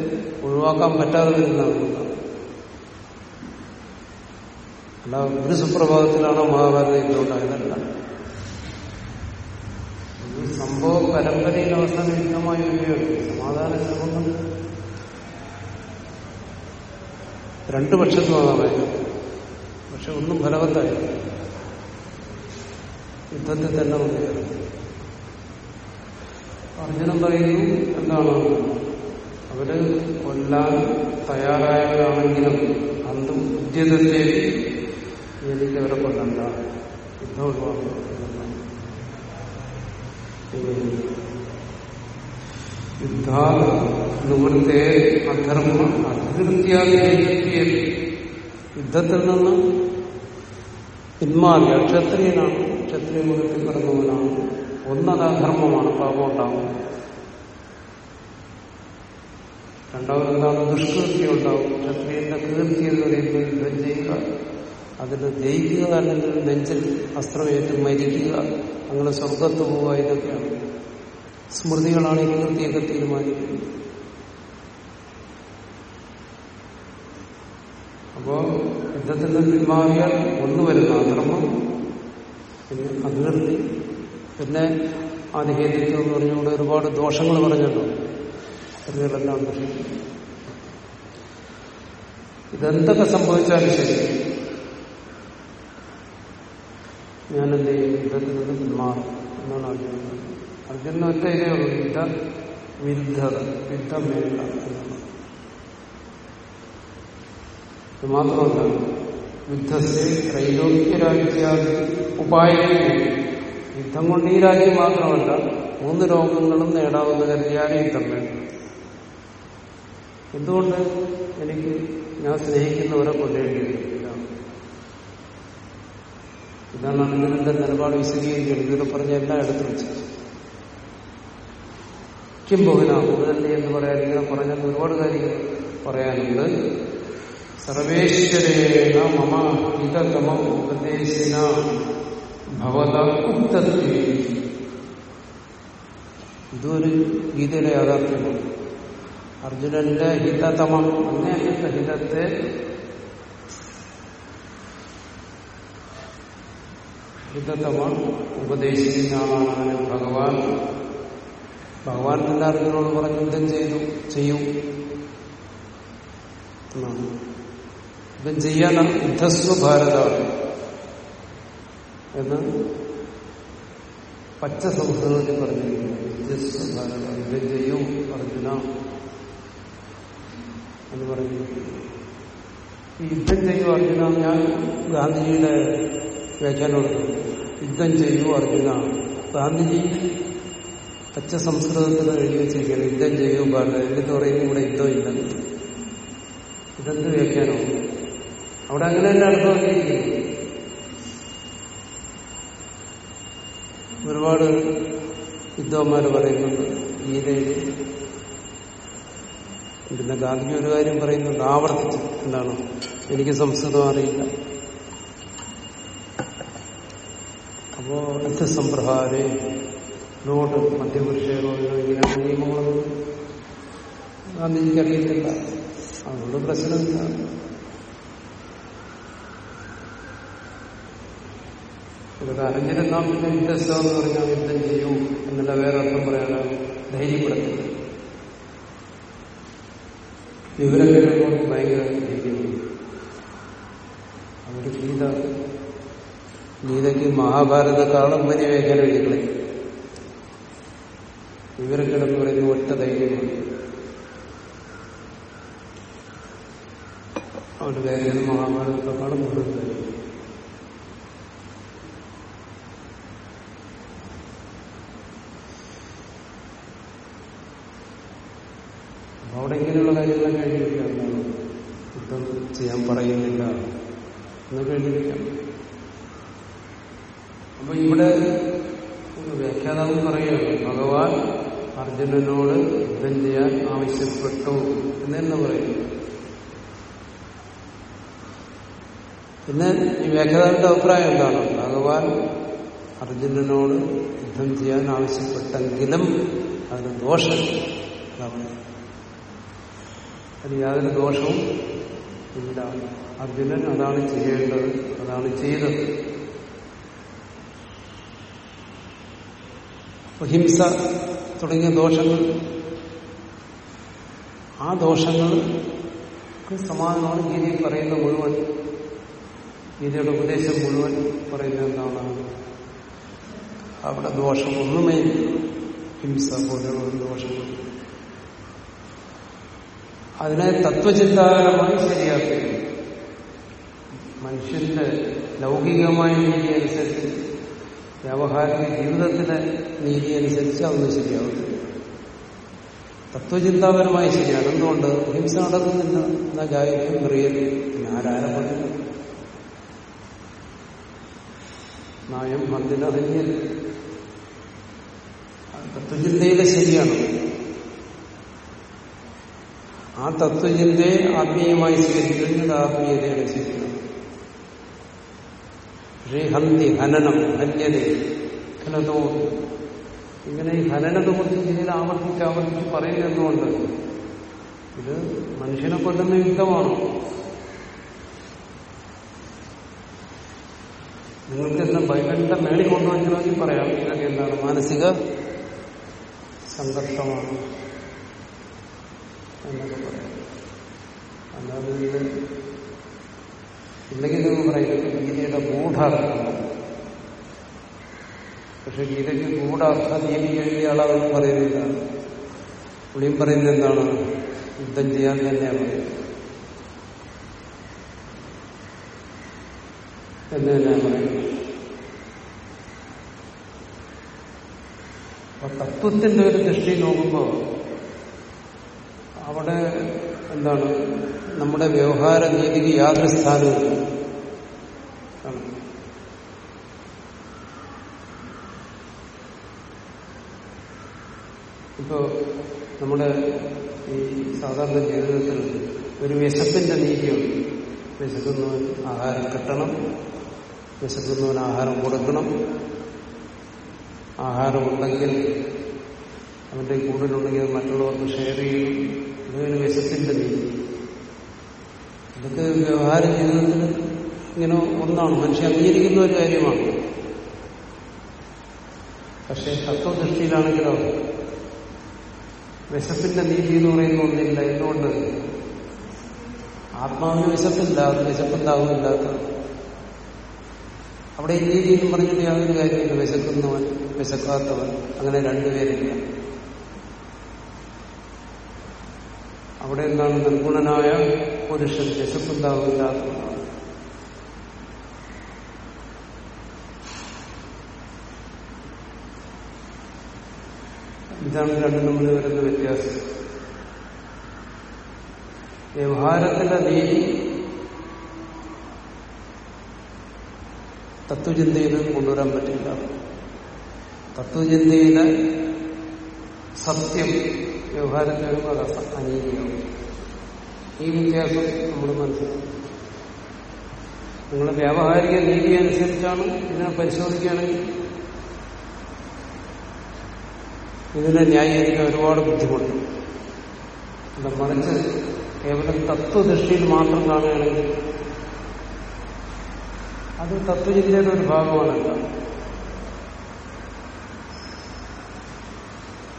ഒഴിവാക്കാൻ പറ്റാതെ വരുന്നതാണ് അല്ല ഒരു സുപ്രഭാതത്തിലാണ് മഹാഭാരത യുദ്ധം ഉണ്ടായതല്ല ഈ സംഭവ പരമ്പരയിൽ അവസാന യുദ്ധമായി വരികയാണ് സമാധാന ശ്രമങ്ങൾ. രണ്ടു പക്ഷത്തുമാകാമായിരുന്നു പക്ഷെ ഒന്നും ഫലവത്തായി യുദ്ധത്തിൽ തന്നെ വന്നിരുന്നു. അർജുനൻ പറയുന്നു. എന്താണ്? അവർ കൊല്ലാൻ തയ്യാറായവരാണെങ്കിലും അന്തും ഉദ്യതത്തെ എനിക്ക് അവരെ കൊല്ലണ്ട. യുദ്ധം ഒഴിവാക്കണം യുദ്ധാ നിവൃത്തെ അധർമ്മ അധികൃത്യാദി യുദ്ധത്തിൽ നിന്ന് പിന്മാറിയ ക്ഷത്രിയനാണ് ക്ഷത്രിയ മുഖത്തിൽ കിടന്നവനാണ് ഒന്നത് അധർമ്മമാണ് പാപം ഉണ്ടാകുന്നത് രണ്ടാമത് എന്താണ് ദുഷ്കൃത്യം ഉണ്ടാവും. ക്ഷത്രിയന്റെ കീർത്തി എന്ന് പറയുമ്പോൾ യുദ്ധം ചെയ്യുക അതിൽ ജയിക്കുക അല്ലെങ്കിൽ നെഞ്ചിൽ അസ്ത്രമേറ്റ് മരിക്കുക. അങ്ങനെ സ്വർഗത്ത് പോവുക ഇതൊക്കെയാണ്. സ്മൃതികളാണ് കീർത്തിയൊക്കെ തീരുമാനിക്കുന്നത്. അപ്പോ യുദ്ധത്തിൽ നിന്ന് പിന്മാറിയാൽ ഒന്നു വരുന്ന അധർമ്മം പിന്നെ അഭിവൃദ്ധി പിന്നെ ആധികേതിത്വം എന്ന് പറഞ്ഞുകൊണ്ട് ഒരുപാട് ദോഷങ്ങൾ പറഞ്ഞല്ലോ. ദുഷിക്കും ഇതെന്തൊക്കെ സംഭവിച്ചാലും ശരി. ഞാനെന്ത് ചെയ്യും? യുദ്ധത്തിൽ നിന്ന് പിന്മാറും എന്നാണ് അർജുനൻ. അർജുനൻ ഒറ്റ ഇതേ ഉള്ളൂ. യുദ്ധ വിരുദ്ധത യുദ്ധം വേണ്ട ഇത് മാത്രമല്ല യുദ്ധത്തെ ത്രൈലോക്യ രാജ്യ ഉപായം യുദ്ധം കൊണ്ട് ഈ രാജ്യം മാത്രമല്ല മൂന്ന് രോഗങ്ങളും നേടാവുന്ന കരുതിയാണ് യുദ്ധം വേണ്ടത് എന്തുകൊണ്ട് എനിക്ക് ഞാൻ സ്നേഹിക്കുന്നവരെ കൊല്ലേണ്ടിയില്ല ഇതാണ്. അർജുനന്റെ നിലപാട് വിശദീകരിക്കുന്നത് ഇതിൽ പറഞ്ഞ എല്ലാം എടുത്തു വെച്ചു കിം ബഹുന തന്നെ എന്ന് പറയാൻ ഇങ്ങനെ പറഞ്ഞ ഒരുപാട് കാര്യങ്ങൾ പറയാനുണ്ട്. സർവേശ്വരേണ മമ ഹിതമം ഉപദേശിന. ഭവത ഉക്തത്വേ ഇതൊരു ഗീതയുടെ യാഥാർത്ഥ്യമാണ്. അർജുനന്റെ ഹിതതമം അങ്ങേയറ്റ ഹിതത്തെ ഹിതതമം ഉപദേശിക്കുന്ന ആളാണ് ഭഗവാൻ. ഭഗവാൻ തന്നെ അർജുനോട് പറഞ്ഞ് യുദ്ധം ചെയ്തു ചെയ്യും. യുദ്ധം ചെയ്യാൻ യുദ്ധസ്വ എന്ന് പച്ച സംസ്കൃതത്തിൽ പറഞ്ഞിരിക്കുന്നു. ചെയ്യും അർജുന എന്ന് പറഞ്ഞിരിക്കുന്നു. ഈ യുദ്ധം ചെയ്യൂ അർജുന ഞാൻ ഗാന്ധിജിയുടെ വ്യാഖ്യാനം യുദ്ധം ചെയ്യൂ അർജുന. ഗാന്ധിജി പച്ച സംസ്കൃതത്തിൽ എഴുതി വെച്ചിരിക്കുകയാണ്. യുദ്ധം ചെയ്യൂ ഭാരത എന്നിട്ട് പറയുന്നു ഇവിടെ യുദ്ധമില്ല ഇതെന്ത് വ്യാഖ്യാനമാണ്? അവിടെ അങ്ങനെ തന്നെ ഒരുപാട് വിദ്വാന്മാർ പറയുന്നുണ്ട് ഗീതയിൽ. പിന്നെ ഗാന്ധിജി ഒരു കാര്യം പറയുന്നുണ്ട് ആവർത്തിച്ച്. എന്താണ്? എനിക്ക് സംസ്കൃതം അറിയില്ല. അപ്പോ അത്യസംപ്രഹാരെ നോട്ട് മധ്യപുരുഷേറോ ഇങ്ങനെ നിയമങ്ങളൊന്നും ഗാന്ധിജിക്ക് അറിയത്തില്ല. അതുകൊണ്ട് പ്രശ്നമില്ല. ഇതൊക്കെ അറിഞ്ഞിരുന്നാൽ പിന്നെ യുദ്ധസ്ഥ എന്ന് പറഞ്ഞാൽ യുദ്ധം ചെയ്യൂ എന്നുള്ള വേറെ അർത്ഥം പറയാനാണ് ധൈര്യപ്പെടുത്തില്ല. വിവരം കേട്ടപ്പോൾ ഭയങ്കര ധൈര്യമാണ്. അവർ ഗീത. ഗീതയ്ക്ക് മഹാഭാരതക്കാളും വലിയ വേഗന എഴുതിക്കളെ. വിവരം കിടന്ന് പറയുന്ന ഒറ്റ ധൈര്യമാണ്. അവരുടെ വ്യാഖ്യാനം മഹാഭാരതത്തെക്കാളും കൂടുതൽ അവിടെ ഇങ്ങനെയുള്ള കാര്യങ്ങളൊക്കെ എഴുതിയിരിക്കാം യുദ്ധം ചെയ്യാൻ പറയുന്നില്ല. എന്നൊക്കെ എഴുതിയിരിക്കാം അപ്പൊ ഇവിടെ വ്യാഖ്യാതാവ് പറയുകയാണ് ഭഗവാൻ അർജുനനോട് യുദ്ധം ചെയ്യാൻ ആവശ്യപ്പെട്ടു എന്നെന്ന് പറയുന്നു. പിന്നെ ഈ വ്യാഖ്യാതാവിന്റെ അഭിപ്രായം എന്താണ്? ഭഗവാൻ അർജുനനോട് യുദ്ധം ചെയ്യാൻ ആവശ്യപ്പെട്ടെങ്കിലും അതിന് ദോഷം അത് യാതൊരു ദോഷവും ഇല്ല. അർജുനൻ അതാണ് ചെയ്യേണ്ടത് അതാണ് ചെയ്തത്. ഹിംസ തുടങ്ങിയ ദോഷങ്ങൾ ആ ദോഷങ്ങൾക്ക് സമാനമാണ് ഗീതയിൽ പറയുന്ന മുഴുവൻ. ഗീതയുടെ ഉപദേശം മുഴുവൻ പറയുന്നത് എന്താണ് അവിടെ ദോഷം ഒന്നുമേ ഹിംസ പോലെയുള്ള ദോഷങ്ങൾ. അതിനെ തത്വചിന്താകരമായി ശരിയാക്കുന്നു മനുഷ്യന്റെ ലൗകികമായ നീതി അനുസരിച്ച് വ്യാവഹാരിക ജീവിതത്തിലെ നീതി അനുസരിച്ച് അതൊന്നും ശരിയാവില്ല. തത്വചിന്താപരമായി ശരിയാണ്. എന്തുകൊണ്ട്? ഹിംസ നടക്കുന്നില്ല എന്നാ ജായിക്കും പ്രിയതി പിന്നെ നായം മന്ദിര തത്വചിന്തയിലെ ശരിയാണ്. ആ തത്വചിന്തയെ ആത്മീയമായി സ്വീകരിക്കുന്നത് ആത്മീയതയാണ് സ്വീകരിക്കുന്നത് പക്ഷേ ഹന്തി ഹനനം ഹന്യത ഹനതോ. ഇങ്ങനെ ഈ ഹനനത്തെ കുറിച്ച് ഇതിൽ ആവർത്തിച്ച് ആവർത്തിച്ച് പറയുന്നത് എന്തുകൊണ്ട്? ഇത് മനുഷ്യനെ കൊല്ലുന്ന യുദ്ധമാണ്? നിങ്ങൾക്ക് എല്ലാം ബൈബലിന്റെ മേളിൽ കൊണ്ടുവയ്ക്കണമെങ്കിൽ പറയാം. ഇതൊക്കെ എന്താണ്? മാനസിക സംഘർഷമാണ്. എന്നൊക്കെ പറയാം. അല്ലാതെ നിങ്ങൾ പറയുന്നത് ഗീതയുടെ ഗൂഢാർത്ഥമാണ് പക്ഷെ ഗീതയ്ക്ക് ഗൂഢാർത്ഥം നീതി എഴുതിയ ആളാണെന്ന് പറയുന്നില്ല. പുള്ളിയും പറയുന്നത് എന്താണ്? യുദ്ധം ചെയ്യാൻ തന്നെയാണ് പറയുന്നത്. എന്ന് തന്നെയാണ് പറയുന്നത്. അപ്പൊ തത്വത്തിന്റെ ഒരു ദൃഷ്ടി നോക്കുമ്പോൾ അവിടെ എന്താണ് നമ്മുടെ വ്യവഹാര നീതിക്ക് യാതൊരു സ്ഥാനവും ഇപ്പോ നമ്മുടെ ഈ സാധാരണ ജീവിതത്തിൽ ഒരു വിശപ്പിന്റെ നീതിയുണ്ട്. വിശക്കുന്നവൻ ആഹാരം കിട്ടണം. വിശക്കുന്നവൻ ആഹാരം കൊടുക്കണം. ആഹാരമുണ്ടെങ്കിൽ അവന്റെ കൂടുതലുണ്ടെങ്കിൽ അത് മറ്റുള്ളവർക്ക് ഷെയർ ചെയ്യും ഇതൊരു വിശപ്പിന്റെ നീതി ഇതൊക്കെ വ്യവഹാര ജീവിതത്തിൽ ഇങ്ങനെ ഒന്നാണ്. മനുഷ്യൻ അംഗീകരിക്കുന്ന ഒരു കാര്യമാണ്. പക്ഷെ തത്വദൃഷ്ടിയിലാണെങ്കിലോ വിശപ്പിന്റെ നീതി എന്ന് പറയുന്ന ഒന്നില്ല. എന്തുകൊണ്ട്? ആത്മാവിന് വിശപ്പില്ല. അത് വിശപ്പുണ്ടാവുന്നില്ലാത്ത അവിടെ നീതി എന്ന് പറഞ്ഞിട്ട് യാതൊരു കാര്യമില്ല വിശക്കുന്നവൻ വിശക്കാത്തവൻ. അങ്ങനെ രണ്ടുപേരില്ല അവിടെ എന്താണ് നിർഗുണനായ പുരുഷൻ വിശപ്പുണ്ടാവില്ലാത്തവനാണ് ഇതാണ് രണ്ടും തമ്മിൽ വരുന്ന വ്യത്യാസം. വ്യവഹാരത്തിന്റെ നീതി തത്വചിന്തയിൽ കൊണ്ടുവരാൻ പറ്റില്ല. തത്വചിന്തയിലെ സത്യം വ്യവഹാരത്തിൽ വരുമ്പോൾ അത് അനീതിയാണ്. ഈ വ്യത്യാസം നമ്മൾ മനസ്സിലാക്കും നിങ്ങൾ വ്യാവഹാരിക നീതി അനുസരിച്ചാണ് ഇതിനെ പരിശോധിക്കുകയാണെങ്കിൽ ഇതിനെ ന്യായീകരിക്കാൻ ഒരുപാട് ബുദ്ധിമുട്ടുണ്ട് അത് മറിച്ച് കേവലം തത്വദൃഷ്ടിയിൽ മാത്രം കാണുകയാണെങ്കിൽ അത് തത്വചിന്തയുടെ ഒരു ഭാഗമാണല്ല.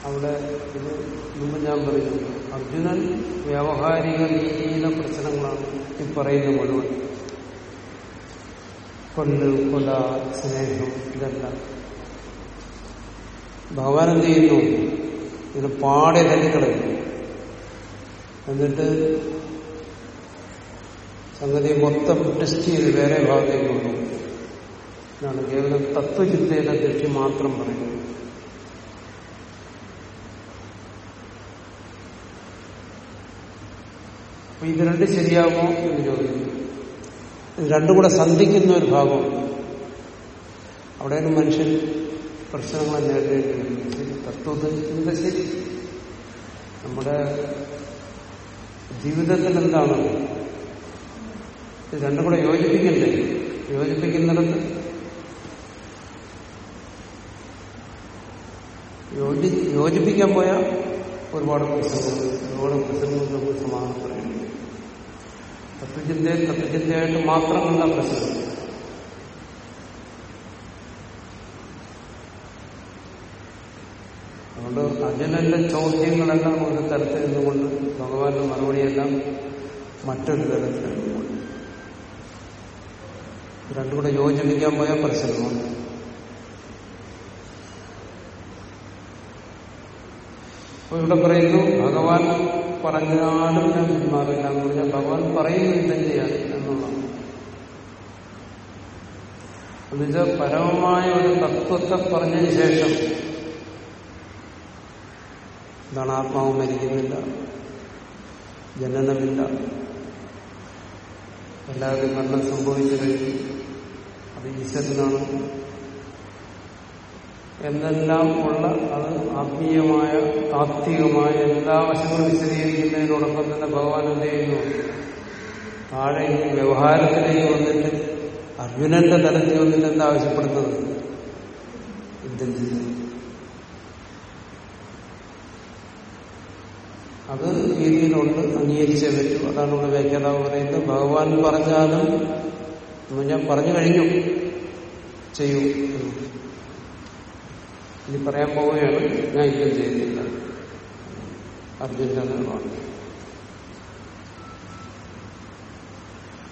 അവിടെ ഇത് മുമ്പ് ഞാൻ പറഞ്ഞു അർജുനൻ വ്യാവഹാരിക രീതിയിലെ പ്രശ്നങ്ങളാണ് ഈ പറയുന്ന മുഴുവൻ. കൊല്ല് കൊല സ്നേഹം ഇതെല്ലാം. ഭഗവാൻ എന്ത് ചെയ്യുന്നു? ഇത് പാടെ തല്ലിക്കളയുന്നു എന്നിട്ട് സംഗതി മൊത്തം ടെസ്റ്റ് ചെയ്ത് വേറെ ഭാഗത്തേക്ക് കൊണ്ടുപോകും കേവലം തത്വചിന്തയുടെ ദൃഷ്ടി മാത്രം പറയുന്നത്. അപ്പൊ ഇത് രണ്ട് ശരിയാകുമോ എന്ന് ചോദിക്കുന്നു. ഇത് രണ്ടും കൂടെ സന്ധിക്കുന്ന ഒരു ഭാഗമാണ് അവിടെയാണ് മനുഷ്യൻ പ്രശ്നങ്ങൾ നേരിടേണ്ടി ശരി തത്വചിന്ത ശരി. നമ്മുടെ ജീവിതത്തിൽ എന്താണ്? രണ്ടും കൂടെ യോജിപ്പിക്കണ്ടേ? യോജിപ്പിക്കുന്നിടത്ത്. യോജി യോജിപ്പിക്കാൻ പോയാൽ ഒരുപാട് പ്രശ്നങ്ങൾ ഒരുപാട് പ്രശ്നങ്ങൾ നമുക്ക് സമാധാനം പറയുന്നു തത്വചിന്തയെ തത്വചിന്തയായിട്ട് മാത്രം കണ്ട പ്രശ്നം. അതുകൊണ്ട് അർജുനന്റെ ചോദ്യങ്ങളെല്ലാം ഒരു തരത്തിൽ നിന്നുകൊണ്ട് ഭഗവാന്റെ മറുപടിയെല്ലാം മറ്റൊരു തരത്തിൽ നിന്നുകൊണ്ട് രണ്ടും കൂടെ യോജിപ്പിക്കാൻ പോയാൽ പ്രശ്നമാണ്. അപ്പൊ ഇവിടെ പറയുന്നു ഭഗവാൻ പറഞ്ഞാലും ഞാൻ പിന്മാറില്ല എന്ന് പറഞ്ഞാൽ ഭഗവാൻ പറയുന്നത് തന്നെയാണ് എന്നുള്ളത് എന്നുവെച്ചാൽ പരമമായ ഒരു തത്വത്തെ പറഞ്ഞതിന് ശേഷം എന്താണ് ആത്മാവ് മരിക്കുന്നില്ല ജനനമില്ല എല്ലാവരും മരണം സംഭവിച്ചു കഴിഞ്ഞു അത് ഈശ്വരനാണ്. എന്നെല്ലാം ഉള്ള അത് ആത്മീയമായ താത്വികമായ എല്ലാ വശങ്ങളും വിശദീകരിക്കുന്നതിനോടൊപ്പം തന്നെ ഭഗവാൻ എന്ത് ചെയ്യുന്നു? താഴെ വ്യവഹാരത്തിലേക്ക് വന്നിട്ട് അർജുനന്റെ തലത്തിൽ വന്നിട്ട് എന്താ ആവശ്യപ്പെടുന്നത്? ചെയ്യുന്നു അത് രീതിയിലുണ്ട് അംഗീകരിച്ചേ പറ്റൂ. അതാണ് ഇവിടെ വ്യാഖ്യാതാവ് പറയുന്നത്. ഭഗവാൻ പറഞ്ഞാലും ഞാൻ പറഞ്ഞു കഴിഞ്ഞു ചെയ്യൂ. ഇനി പറയാൻ പോവുകയാണ്. ഞാൻ യുദ്ധം ചെയ്യുന്നില്ല അർജുന്റെ നിലപാട്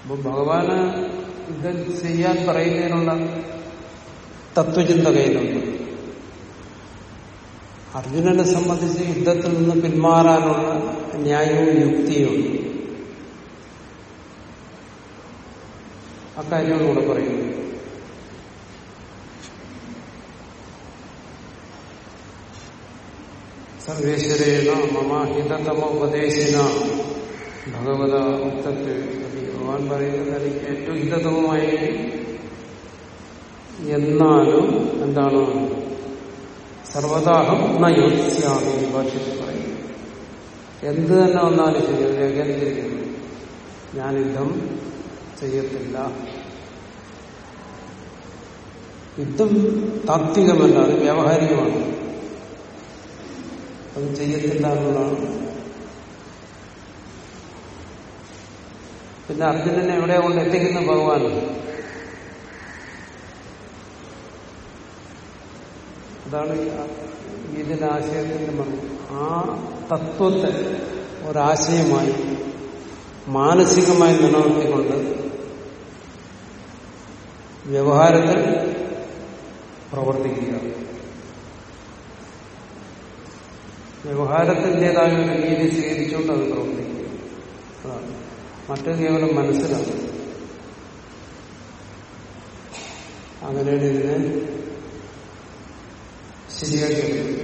അപ്പൊ ഭഗവാന് യുദ്ധം ചെയ്യാൻ പറയുന്നതിനുള്ള തത്വചിന്ത കയ്യിലുണ്ട്. അർജുനനെ സംബന്ധിച്ച് യുദ്ധത്തിൽ നിന്ന് പിന്മാറാനുള്ള ന്യായവും യുക്തിയും അക്കാര്യവും കൂടെ പറയുന്നത് സർവേശ്വരേണ മമ ഹിതതമോപദേശിന ഭഗവത ഉത്തത്ത് ഭഗവാൻ പറയുന്നത് എനിക്ക് ഏറ്റവും ഹിതതമമായി എന്നാലും എന്താണ്? സർവതാഹം ന യോത്സ്യാമി ഭാഷയിൽ പറയുന്നു. എന്ത് തന്നെ വന്നാലും ശരി അത് ഞാൻ യുദ്ധം ചെയ്യത്തില്ല. യുദ്ധം താത്വികമല്ല അത് വ്യാവഹാരികമാണ്. അത് ചെയ്യത്തില്ല എന്നുള്ളതാണ് പിന്നെ അർജുനനെ എവിടെ കൊണ്ട് എത്തിക്കുന്ന ഭഗവാൻ? അതാണ് ഇതിന്റെ ആശയത്തിന്റെ മറു. ആ തത്വത്തെ ഒരാശയമായി മാനസികമായി നിലനിർത്തിക്കൊണ്ട് വ്യവഹാരത്തിൽ പ്രവർത്തിക്കുക വ്യവഹാരത്തിന്റെതായ ഒരു രീതി സ്വീകരിച്ചുകൊണ്ട് അത് പ്രവർത്തിക്കുക അതാണ്. മറ്റു കേവലം മനസ്സിലാണ്. അങ്ങനെയാണ് ഇതിനെ ശരിയാക്കി എടുക്കുന്നത്.